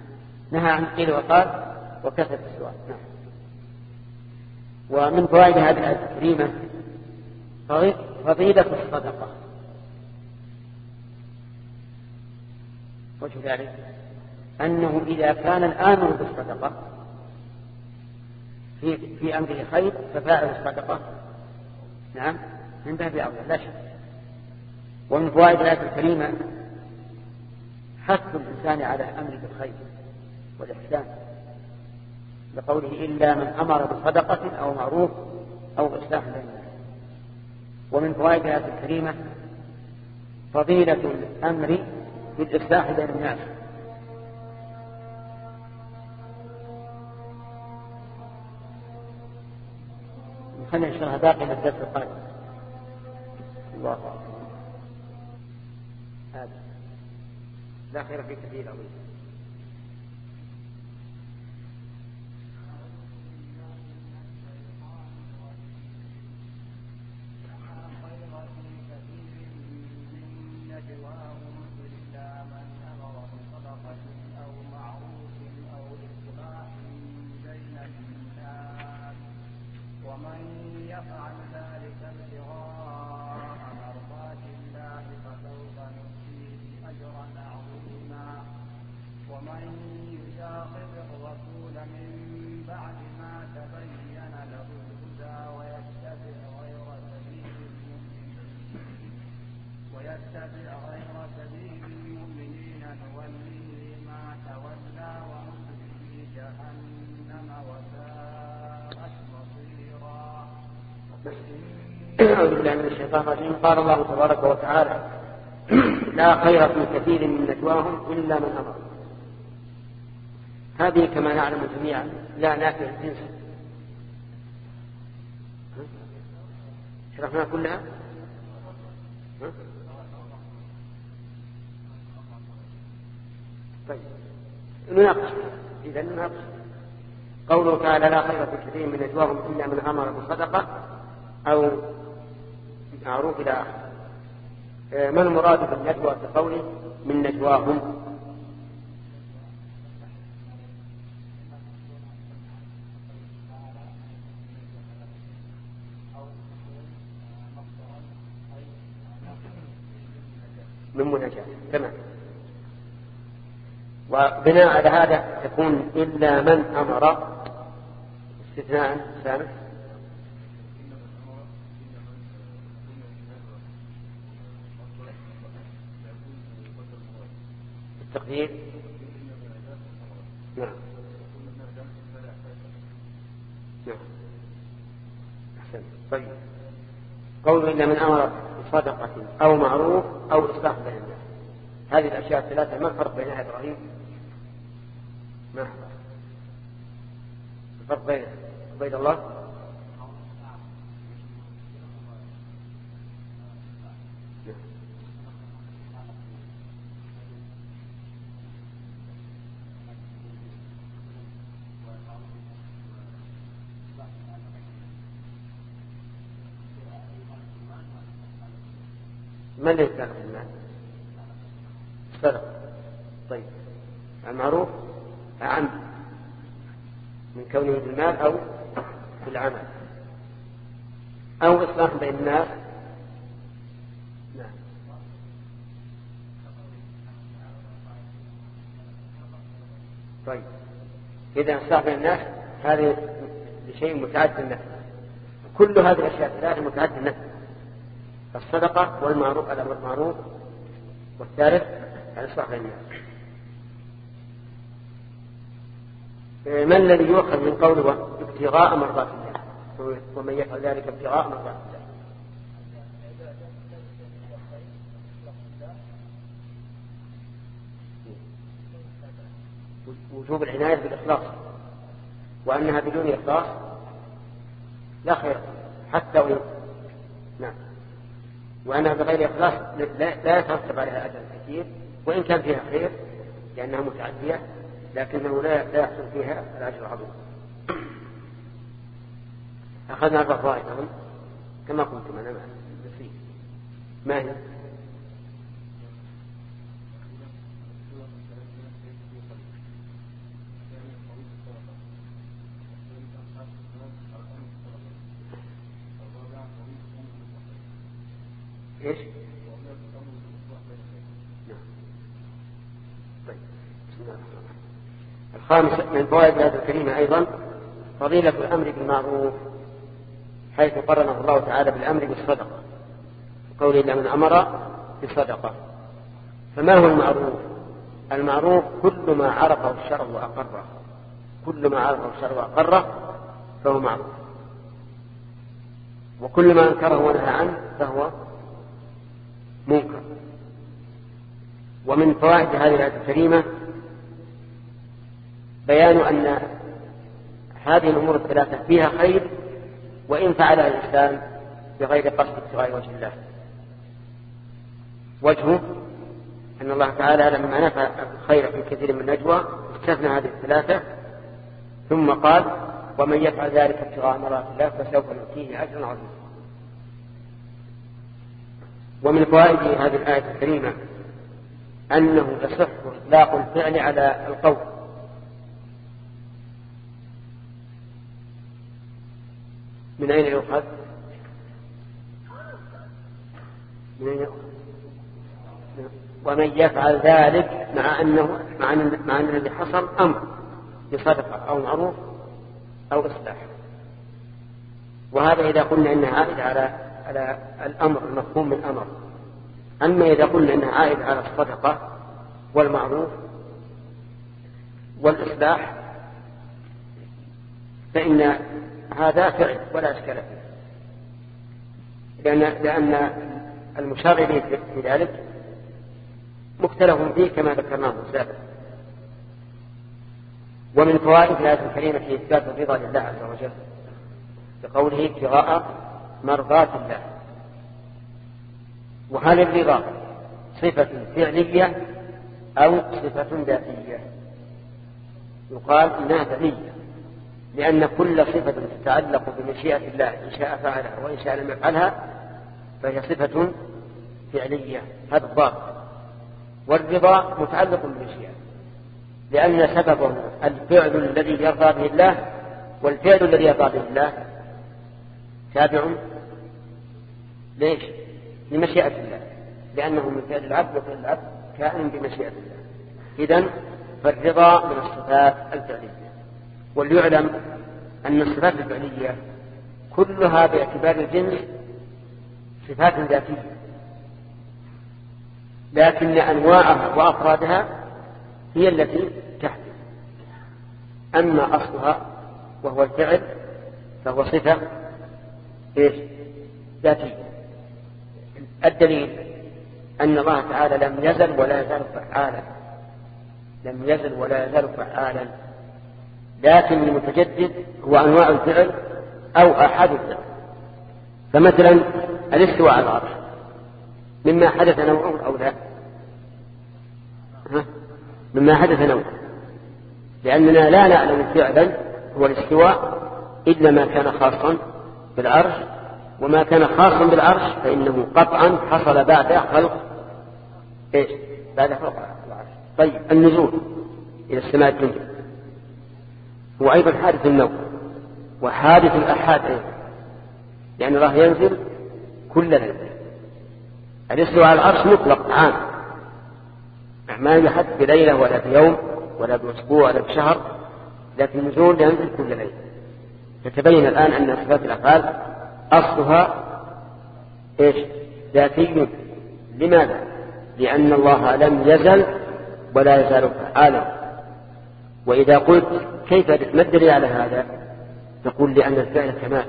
نهى عن قيل وقال وكثرة السؤال. نعم. ومن فوائد هذه الآية الكريمة فضيلة الصدقة. وجه ذلك أنه إذا كان الآمر بالصدقة في في أمره خير ففاعل الصدقة. نعم. من باب أولى لا شك. ومن فوائد الآية الكريمة حث الإنسان على الأمر بالخير والإحسان لقوله إلا من أمر بصدقة أو معروف أو إصلاح بين الناس. ومن فوائد الآية الكريمة فضيلة الأمر بالإصلاح بين الناس. خلينا نشرها باقي الدرس القادم الله. هذا. لا خير في كثير أوي الشيطان الرجيم. قال الله تبارك وتعالى لا خير في كثير من نجواهم إلا من أمر. هذه كما نعلم جميعا لا نافع الجنس شرحنا كلها؟ طيب نناقش. إذا نناقش. قوله تعالى لا خير في كثير من نجواهم إلا من أمر بصدقة أو معروف إلى آخره آه، ما المراد بالنجوى بقوله من نجواهم؟ من مناجاة تمام. وبناء على هذا تكون إلا من أمر استثناء سامح؟ التقدير نعم. نعم. أحسن طيب. قول إلا من أمر بصدقة أو معروف أو إصلاح بين الناس. هذه الأشياء الثلاثة ما الفرق بينها إبراهيم؟ ما الفرق بينها عبيد الله؟ من الذي في المال؟ الصدقة طيب. المعروف أعم من كونه في المال أو في العمل أو إصلاح بين الناس. نعم. طيب. إذا إصلاح بين الناس هذه لشيء متعدد النفس كل هذه الأشياء الثلاثة متعدد النفس الصدقة والمعروف الأمر المعروف. والثالث الإصلاح بين الناس ما الذي يؤخذ من قوله ابتغاء مرضات الله؟ ومن يفعل ذلك ابتغاء مرضات الله. وجوب العناية بالإخلاص. وأنها بدون إخلاص لا خير. حتى وإن نعم. وأنها بغير إخلاص لا يترتب عليها أجر كثير وإن كان فيها خير لأنها متعدية لكنه لا يحصل فيها الأجر العظيم أخذنا أربع فوائد كما قلتم أنا ما هي؟ إيش؟ طيب. الخامس من فوائد الآية الكريمة أيضا فضيلة الأمر بالمعروف حيث قرنه الله تعالى بالأمر بالصدقة. قول إلا من أمر بالصدقة فما هو المعروف؟ المعروف كل ما عرفه الشرع وأقره. كل ما عرفه الشرع وأقره فهو معروف. وكل ما أنكره ونهى عنه فهو منكر. ومن فوائد هذه الآية الكريمة بيان أن هذه الأمور الثلاثة فيها خير وإن فعلها الإنسان بغير قصد ابتغاء وجه الله. وجهه أن الله تعالى لما نفى الخير في كثير من النجوى استثنى هذه الثلاثة. ثم قال ومن يفعل ذلك ابتغاء مرات الله فسوف نؤتيه أجرا عظيما. ومن فوائد هذه الآية الكريمة أنه يصح إطلاق الفعل على القول. من أين يؤخذ؟ من أين يؤخذ؟ ومن يفعل ذلك مع أنه مع أن, مع أن الذي حصل أمر بصدقة أو معروف أو إصلاح وهذا إذا قلنا إنها عائدة على على الأمر المفهوم من أمر أما إذا قلنا إنها عائدة على الصدقة والمعروف والإصلاح فإن هذا فعل ولا إشكال فيه. لأن لأن المشار إليه في ذلك مختلف فيه كما ذكرناه سابقا. ومن فوائد الآية الكريمة في إثبات الرضا لله عز وجل بقوله ابتغاء مرضات الله. وهل الرضا صفة فعلية أو صفة ذاتية؟ يقال إنها ذاتية لأن كل صفة تتعلق بمشيئة الله إن شاء فعلها وإن شاء لم يفعلها فهي صفة فعلية هذا الضابط. والرضا متعلق بالمشيئة لأن سببه الفعل الذي يرضى به الله والفعل الذي يرضى به الله تابع ليش؟ لمشيئة الله لأنه من فعل العبد وفعل العبد كائن بمشيئة الله. إذا فالرضا من الصفات الفعلية. وليعلم أن الصفات الفعلية كلها باعتبار الجنس صفات ذاتية لكن أنواعها وأفرادها هي التي تحدث أما أصلها وهو الفعل فهو صفة إيش؟ ذاتية. الدليل أن الله تعالى لم يزل ولا يزال فعالا لم يزل ولا يزال فعالا. لكن المتجدد هو أنواع الفعل أو أحد الفعل. فمثلا الاستواء على العرش. مما حدث نوعه أو لا؟ مما حدث نوعه. لأننا لا نعلم فعلا هو الاستواء إلا ما كان خاصا بالعرش. وما كان خاصا بالعرش فإنه قطعا حصل بعد خلق إيش؟ بعد خلق العرش. طيب النزول إلى السماء الدنيا. هو أيضا حادث النوم وحادث الأحاد أيضا. لأن الله ينزل كل ليلة. الاستواء على العرش مطلق عام. ما يحد بليلة ولا بيوم ولا بأسبوع ولا بشهر لكن النزول ينزل كل ليلة. فتبين الآن أن صفات الأفعال أصلها إيش؟ ذاتي. لماذا؟ لأن الله لم يزل ولا يزال فعالا وإذا قلت كيف ما الدليل على هذا؟ تقول لأن الفعل كمال.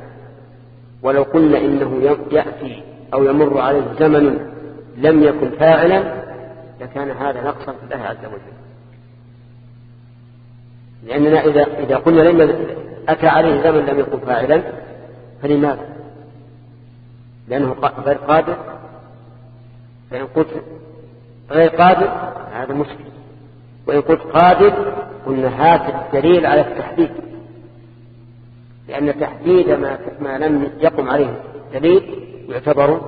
ولو قلنا إنه يأتي أو يمر عليه زمن لم يكن فاعلا لكان هذا نقصا في الله عز وجل. لأننا إذا إذا قلنا لم أتى عليه زمن لم يكن فاعلا فلماذا؟ لأنه غير قادر. فإن قلت غير قادر هذا مشكل. وإن قلت قادر قلنا هذا الدليل على التحديد. لأن تحديد ما, ما لم يقم عليه دليل يعتبر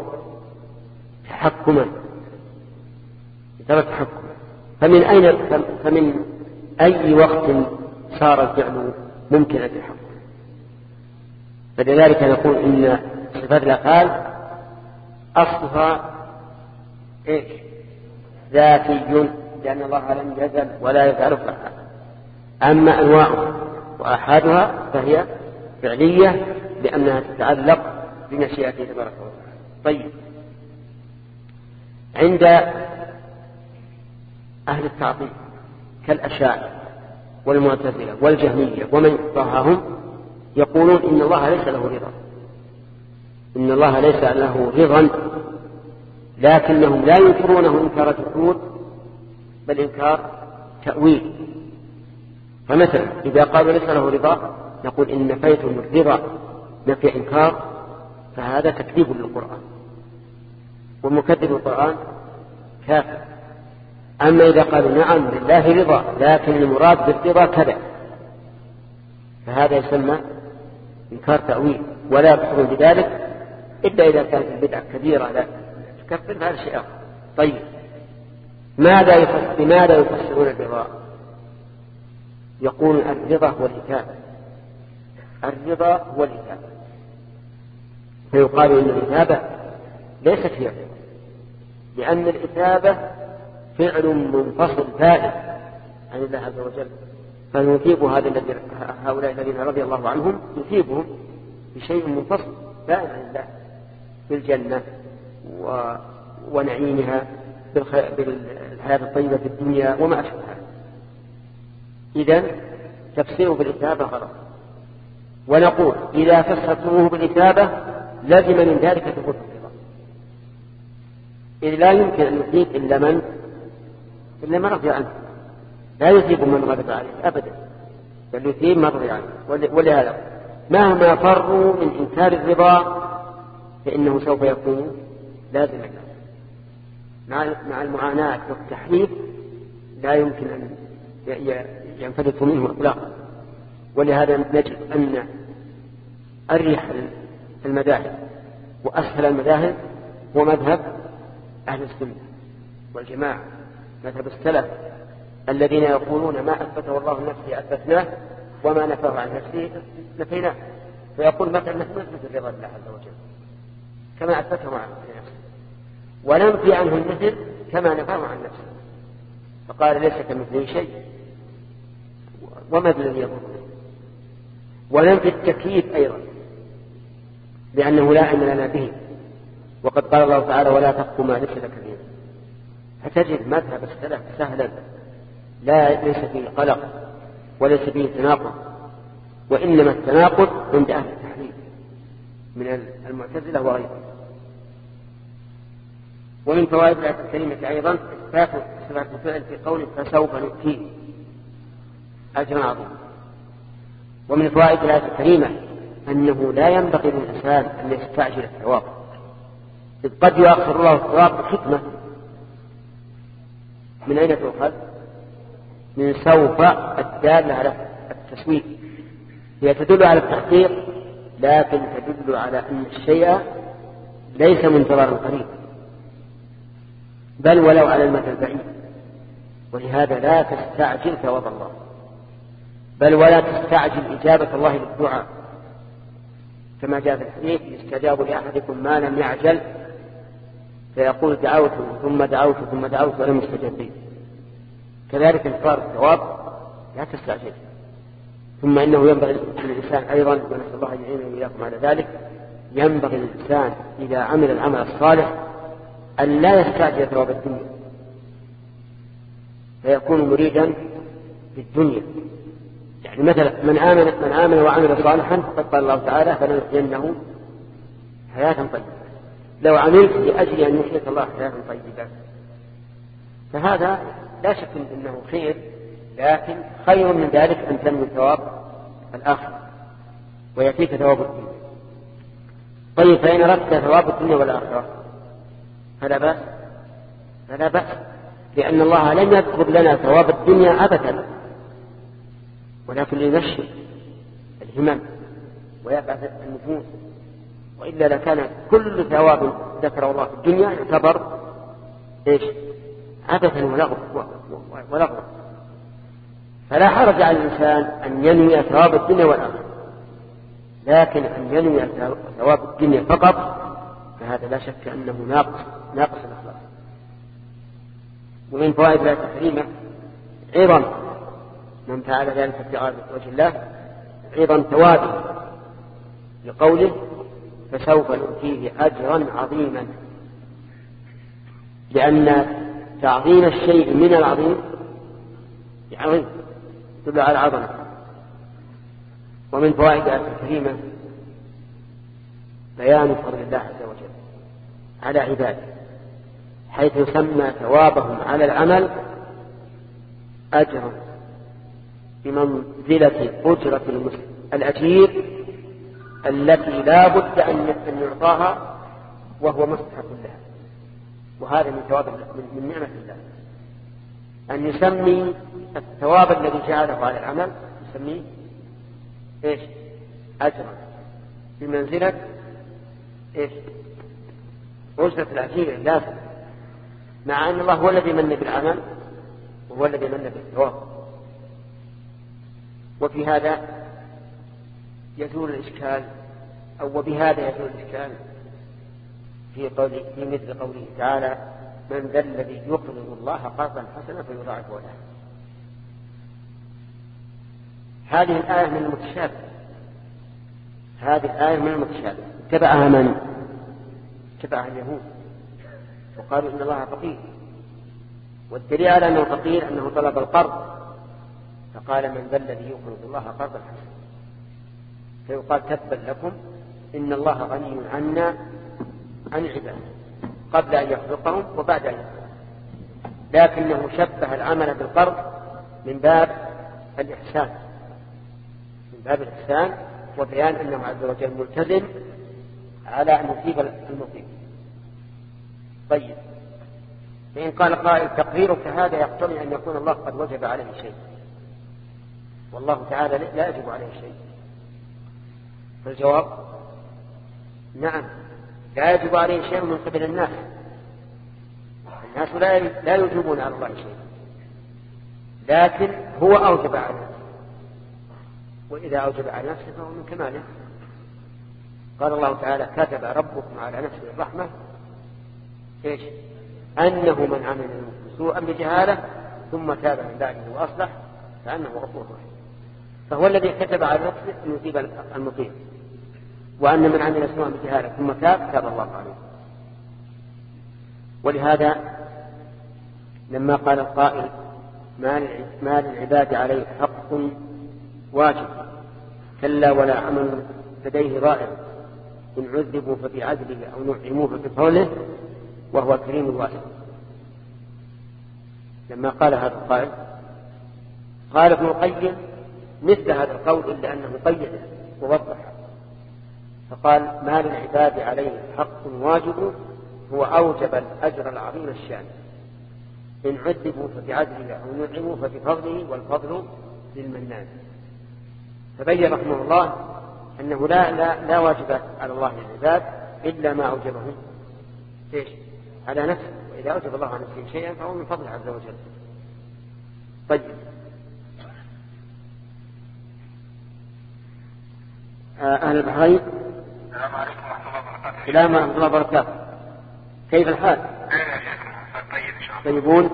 تحكما. يعتبر تحكما. فمن أين فمن أي وقت صار الفعل ممكن التحكم فلذلك نقول إن صفات الأفعال أصلها إيش؟ ذاتي لأن الله لم يزل ولا يزال فعلا. أما أنواعها وآحادها فهي فعلية لأنها تتعلق بمشيئته تبارك وتعالى. طيب. عند أهل التعطيل كالأشاعر والمعتزلة والجهمية ومن ضاهاهم يقولون إن الله ليس له رضا. إن الله ليس له رضا لكنهم لا ينكرونه إنكار جحود بل إنكار تأويل. فمثلا إذا قالوا ليس له رضا نقول إن نفيتم الرضا نفي إنكار فهذا تكذيب للقرآن. ومكذب القرآن كافر. أما إذا قالوا نعم لله رضا لكن المراد بالرضا كذا. فهذا يسمى إنكار تأويل ولا يكفرون بذلك إلا إذا كانت البدعة كبيرة لا تكفر هذا شيء آخر. طيب ماذا يفسر بماذا يفسرون الرضا؟ يقول الرضا هو الإتابة الرضا هو الإتابة فيقال إن الإتابة ليست هي الرضا لأن الإتابة فعل منفصل فائد عن الله عز وجل فيثيب هذا الذي هؤلاء الذين رضي الله عنهم يثيبهم بشيء منفصل فائد عن الله بالجنة و... ونعيمها بالحياة الطيبة في الدنيا وما أشبه هذا إذا تفسيره بالإثابة غلط. ونقول إذا فسرتموه بالإثابة لزم من ذلك ثبوت الرضا. إذ لا يمكن أن يثيب إلا من؟ إلا من رضي عنه. لا يثيب من غضب عليه أبدا. بل يثيب من رضي عنه. ولهذا مهما فروا من إنكار الرضا فإنه سوف يكون لازما. مع المعاناة والتحريف لا يمكن أن ينفلت منه إطلاقا. ولهذا نجد أن أريح المذاهب وأسهل المذاهب هو مذهب أهل السنة والجماعة مذهب السلف الذين يقولون ما أثبته الله لنفسه أثبتناه وما نفاه عن نفسه نفيناه. فيقول مثلا نثبت الرضا لله عز وجل. كما أثبته عن نفسه. وننفي عنه المثل كما نفاه عن نفسه. فقال ليس كمثله شيء. الذي يضر وننفي التكييف أيضا لأنه لا علم لنا به. وقد قال الله تعالى ولا تقف ما ليس لك به فتجد مذهب السلف سهلا. لا ليس فيه قلق وليس فيه تناقض وإنما التناقض عند أهل التحريف من المعتزلة وغيرهم. ومن فوائد الآية الكريمة أيضا إثبات صفات الفعل في قوله فسوف نؤتيه. أجرا عظيما ومن فوائد الآية الكريمة أنه لا ينبغي للإنسان أن يستعجل الثواب. إذ قد يؤخر الله الثواب بحكمة. من أين تؤخذ؟ من سوف الدالة على التسويق. هي تدل على التحقيق لكن تدل على أن الشيء ليس منتظرا قريب. بل ولو على المدى البعيد. ولهذا لا تستعجل ثواب الله. بل ولا تستعجل إجابة الله للدعاء كما جاء في الحديث يستجاب لأحدكم ما لم يعجل فيقول دعوت ثم دعوت ثم دعوت ولم يستجب لي. كذلك انتظار الثواب لا تستعجل. ثم إنه ينبغي للإنسان أيضا ونسأل الله أن يعيننا وإياكم على ذلك ينبغي للإنسان إذا عمل العمل الصالح أن لا يستعجل ثواب الدنيا. فيكون مريدا بالدنيا. يعني مثلا من آمن من آمن وعمل صالحا فقد قال الله تعالى فلنحيينه حياة طيبة. لو عملت لأجل أن يحييك الله حياة طيبة. فهذا لا شك أنه خير لكن خير من ذلك أن تنمي ثواب الآخرة ويأتيك ثواب الدنيا. طيب فإن أردت ثواب الدنيا والآخرة فلا بأس. فلا بأس لأن الله لم يذكر لنا ثواب الدنيا أبدا. ولكن لينشر الهمم ويبعث النفوس. وإلا لكان كل ثواب ذكره الله في الدنيا يعتبر إيش؟ عبثا ولغوا فلا حرج على الإنسان أن ينوي ثواب الدنيا والآخرة. لكن أن ينوي ثواب الدنيا فقط فهذا لا شك أنه ناقص ناقص الأخلاق. ومن فوائد الآية الكريمة عظم من فعل ذلك ابتغاء وجه الله عظم ثوابه لقوله فسوف نؤتيه أجرا عظيما. لأن تعظيم الشيء من العظيم عظيم تدل على العظمة ومن فوائد الآية الكريمة بيان فضل الله عز وجل على عباده حيث يسمى ثوابهم على العمل أجرا بمنزلة أجرة الأجير التي لا بد أن يعطاها وهو مستحق لها. وهذا من ثواب من نعمة الله. أن يسمي الثواب الذي جعله على العمل يسميه إيش؟ أجرا. بمنزلة إيش؟ أجرة الأجير اللازم مع أن الله هو الذي من بالعمل وهو الذي من بالثواب. وفي هذا يزول الإشكال أو وبهذا يزول الإشكال في قول في مثل قوله تعالى من ذا الذي يقرض الله قرضا حسنا فيضاعفه له هذه الآية من المتشابه هذه الآية من المتشابه اتبعها من؟ اتبعها اليهود. وقالوا إن الله فقير. والدليل على أنه فقير أنه طلب القرض. فقال من ذا الذي يقرض الله قرضا حسنا فيقال تبا لكم إن الله غني عنا عن عباده قبل أن يخلقهم وبعد أن يخلقهم. لكنه شبه العمل بالقرض من باب الإحسان. من باب الإحسان وبيان أنه عز وجل ملتزم على أن يصيب المصيب. طيب. فإن قال قائل تقريرك هذا يقتضي أن يكون الله قد وجب عليه شيء. والله تعالى لا يجب عليه شيء. فالجواب نعم لا يجب عليه شيء من قبل الناس. الناس لا لا يوجبون على الله شيء. لكن هو أوجب على نفسه وإذا أوجب على نفسه فهو من كماله. قال الله تعالى كتب ربكم على نفسه الرحمة. إيش؟ أنه من عمل سوءا بجهالة ثم تاب من بعده وأصلح فأنه غفور رحيم. فهو الذي كتب على نفسه أن يصيب المطيع وأن من عمل سوءا بجهالة ثم تاب تاب الله عليه. ولهذا لما قال القائل ما للعباد عليه حق واجب كلا ولا عمل لديه رائع إن عذبوا ففي عدله أو نعموا ففي قوله وهو كريم الواسع لما قال هذا القائل قال ابن القيم مثل هذا القول إلا أنه قيده ووضح. فقال ما للعباد عليه حق واجب هو أوجب الأجر العظيم الشان. إن عذبوا فبعدله أو نعموا فبفضله والفضل للمنان. فبين رحمه الله أنه لا, لا, لا واجب على الله للعباد إلا ما أوجبه. إيش؟ على نفسه. وإذا أوجب الله على نفسه شيئا فهو من فضله عز وجل. طيب. أهل البحرين. السلام عليكم ورحمة الله وبركاته. السلام ورحمة الله وبركاته. كيف الحال؟ خير يا شيخ طيب إن شاء الله. طيبون؟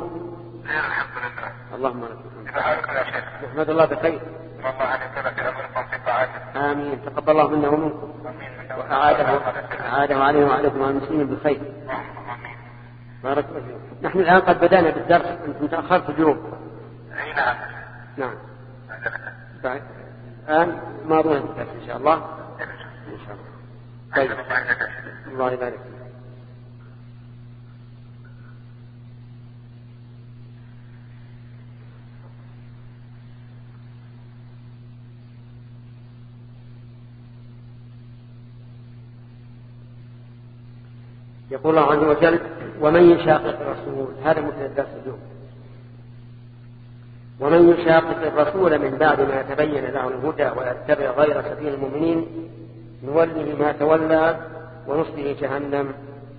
خير الحمد لله. اللهم لك كيف حالكم يا شيخ؟ نحمد الله بخير. والله أن يثبت أمركم في طاعته آمين. تقبل الله منا ومنكم. آمين. وأعاده أعاده علينا وعليكم وعلى المسلمين بالخير. آمين. بارك الله فيكم نحن الآن قد بدأنا بالدرس. أنتم تأخرتوا اليوم. أي نعم. نعم. بعد الآن ماضون الدرس إن شاء الله. إن شاء الله. طيب. الله يبارك فيك. يقول الله عز وجل ومن يشاقق الرسول هذا مثل الدرس اليوم؟ ومن يشاقق الرسول من بعد ما تبين له الهدى ويتبع غير سبيل المؤمنين نوله ما تولى ونصله جهنم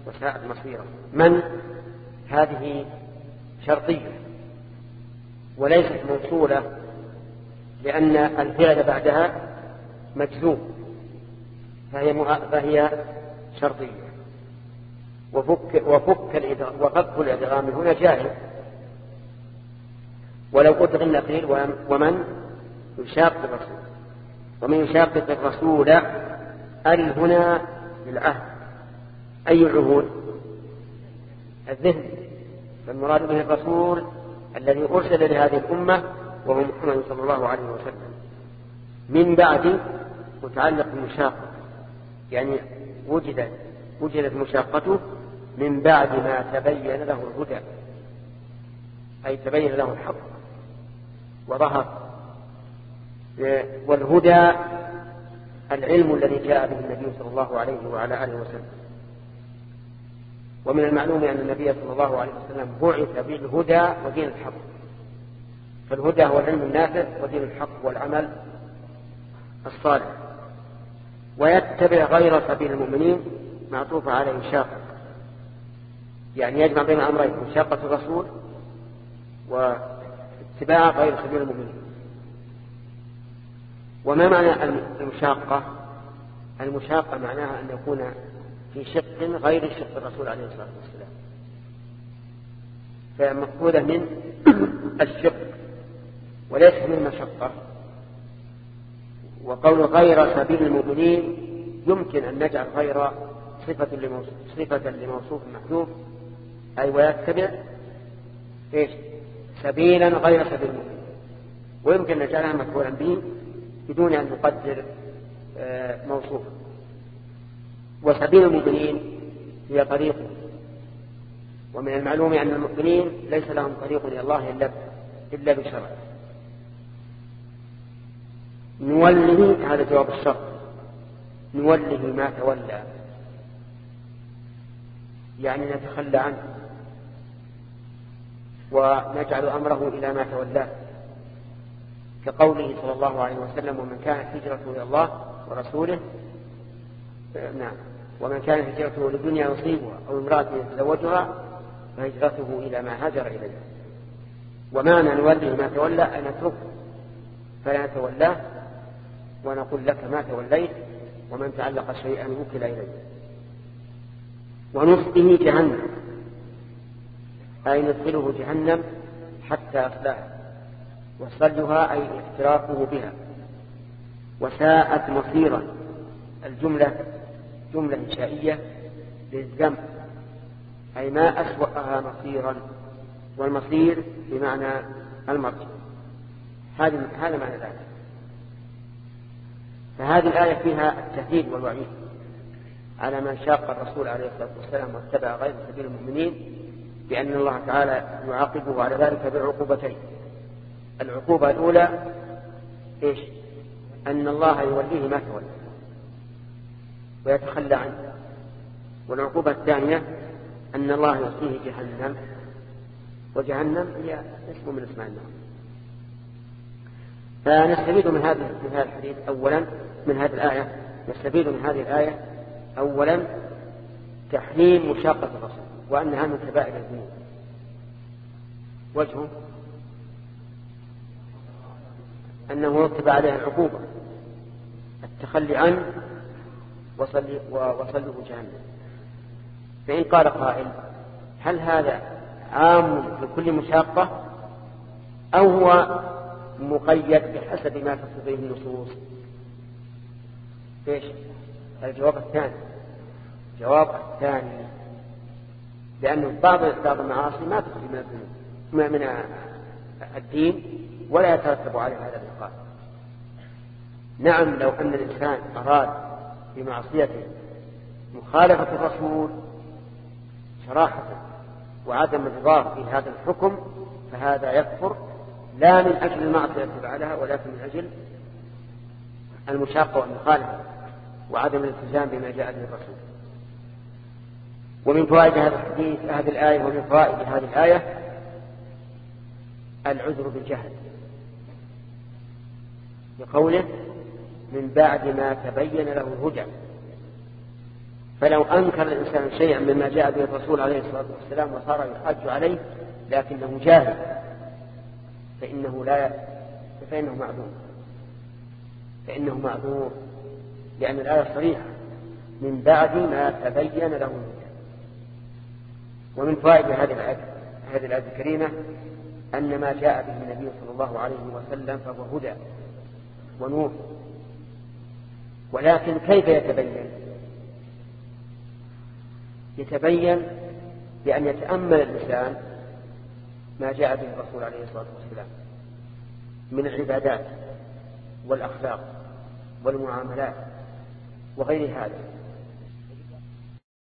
وساءت مصيره. من؟ هذه شرطية وليست موصولة لأن الفعل بعدها مجزوم فهي فهي شرطية. وفك وفك وفك الإدغام هنا جائز ولو أدغم الأخير ومن يشاقق الرسول. ومن يشاقق الرسول أل هنا للعهد أي عهود؟ الذهن. فالمراد به الرسول الذي أرسل لهذه الأمة وهو محمد صلى الله عليه وسلم. من بعد متعلق بالمشاقة. يعني وجدت وجدت مشاقته من بعد ما تبين له الهدى. أي تبين له الحق. وظهر والهدى العلم الذي جاء به النبي صلى الله عليه وعلى آله وسلم. ومن المعلوم أن النبي صلى الله عليه وسلم بعث بالهدى ودين الحق. فالهدى هو العلم النافع ودين الحق والعمل الصالح. ويتبع غير سبيل المؤمنين معطوف على إنشاقه يعني يجمع بين أمرين مشاقة الرسول واتباع غير سبيل المؤمنين. وما معنى المشاقة؟ المشاقة معناها أن يكون في شق غير شق الرسول عليه الصلاة والسلام. فمأخوذة من الشق وليس من المشقة وقول غير سبيل المؤمنين يمكن أن نجعل غير صفة لموصوف, صفة لموصوف محذوف أي ويتبع إيش؟ سبيلا غير سبيل المؤمنين. ويمكن أن نجعلها مفعولا به بدون أن نقدر آه، موصوفا وسبيل المؤمنين هي طريق. ومن المعلوم أن المؤمنين ليس لهم طريق إلى الله إلا إلا بشرع. نوله هذا جواب الشرط نوله ما تولى. يعني نتخلى عنه. ونجعل أمره إلى ما تولاه. كقوله صلى الله عليه وسلم ومن كانت هجرته إلى الله ورسوله نعم. ومن كانت هجرته لدنيا يصيبها أو امرأة يتزوجها فهجرته إلى ما هاجر إليه ومعنى نوله ما تولى أن نتركه فلا نتولاه ونقول لك ما توليت ومن تعلق شيئا وكل إليه. ونصبه جهنم. أي ندخله جهنم حتى أصلاه وصلها أي احتراقه بها. وساءت مصيرا. الجملة جملة إنشائية للذم أي ما أسوأها مصيرا. والمصير بمعنى المرجع. هذا هذا معنى ذلك. فهذه الآية فيها التهديد والوعيد. على من شاق الرسول عليه الصلاة والسلام واتبع غير سبيل المؤمنين بأن الله تعالى يعاقبه على ذلك بعقوبتين العقوبة الأولى إيش؟ أن الله يوليه ما تولى ويتخلى عنه. والعقوبة الثانية أن الله يعطيه جهنم. وجهنم هي اسم من أسماء النار. فنستفيد من هذا من هذا الحديث أولا من هذه الآية. نستفيد من هذه الآية أولا تحريم مشاقة الرسول. وأنها من كبائر الذنوب. وجهه أنه يكتب عليه العقوبة التخلي عنه وصله جهنم. فإن قال قائل هل هذا عام في كل مشاقة أو هو مقيد بحسب ما تقتضيه النصوص؟ إيش؟ الجواب الثاني. الجواب الثاني لأنه بعض بعض المعاصي ما تخرج من من الدين ولا يترتب عليه هذا العقاب نعم لو أن الإنسان أراد بمعصيته مخالفة الرسول صراحة وعدم الرضا في هذا الحكم فهذا يكفر لا من أجل المعصية التي فعلها ولكن من أجل المشاقة والمخالفة وعدم الالتزام بما جاء به الرسول. ومن فوائد هذا الحديث هذه الآية ومن فوائد هذه الآية العذر بالجهل. بقوله من بعد ما تبين له الهدى. فلو أنكر الإنسان شيئا مما جاء به الرسول عليه الصلاة والسلام وصار يحج عليه لكنه جاهل فإنه لا فإنه معذور. فإنه معذور لأن الآية صريحة. من بعد ما تبين له ومن فوائد هذه الآية هذه الكريمة أن ما جاء به النبي صلى الله عليه وسلم فهو هدى ونور. ولكن كيف يتبين؟ يتبين بأن يتأمل الإنسان ما جاء به الرسول عليه الصلاة والسلام من العبادات والأخلاق والمعاملات وغير هذا.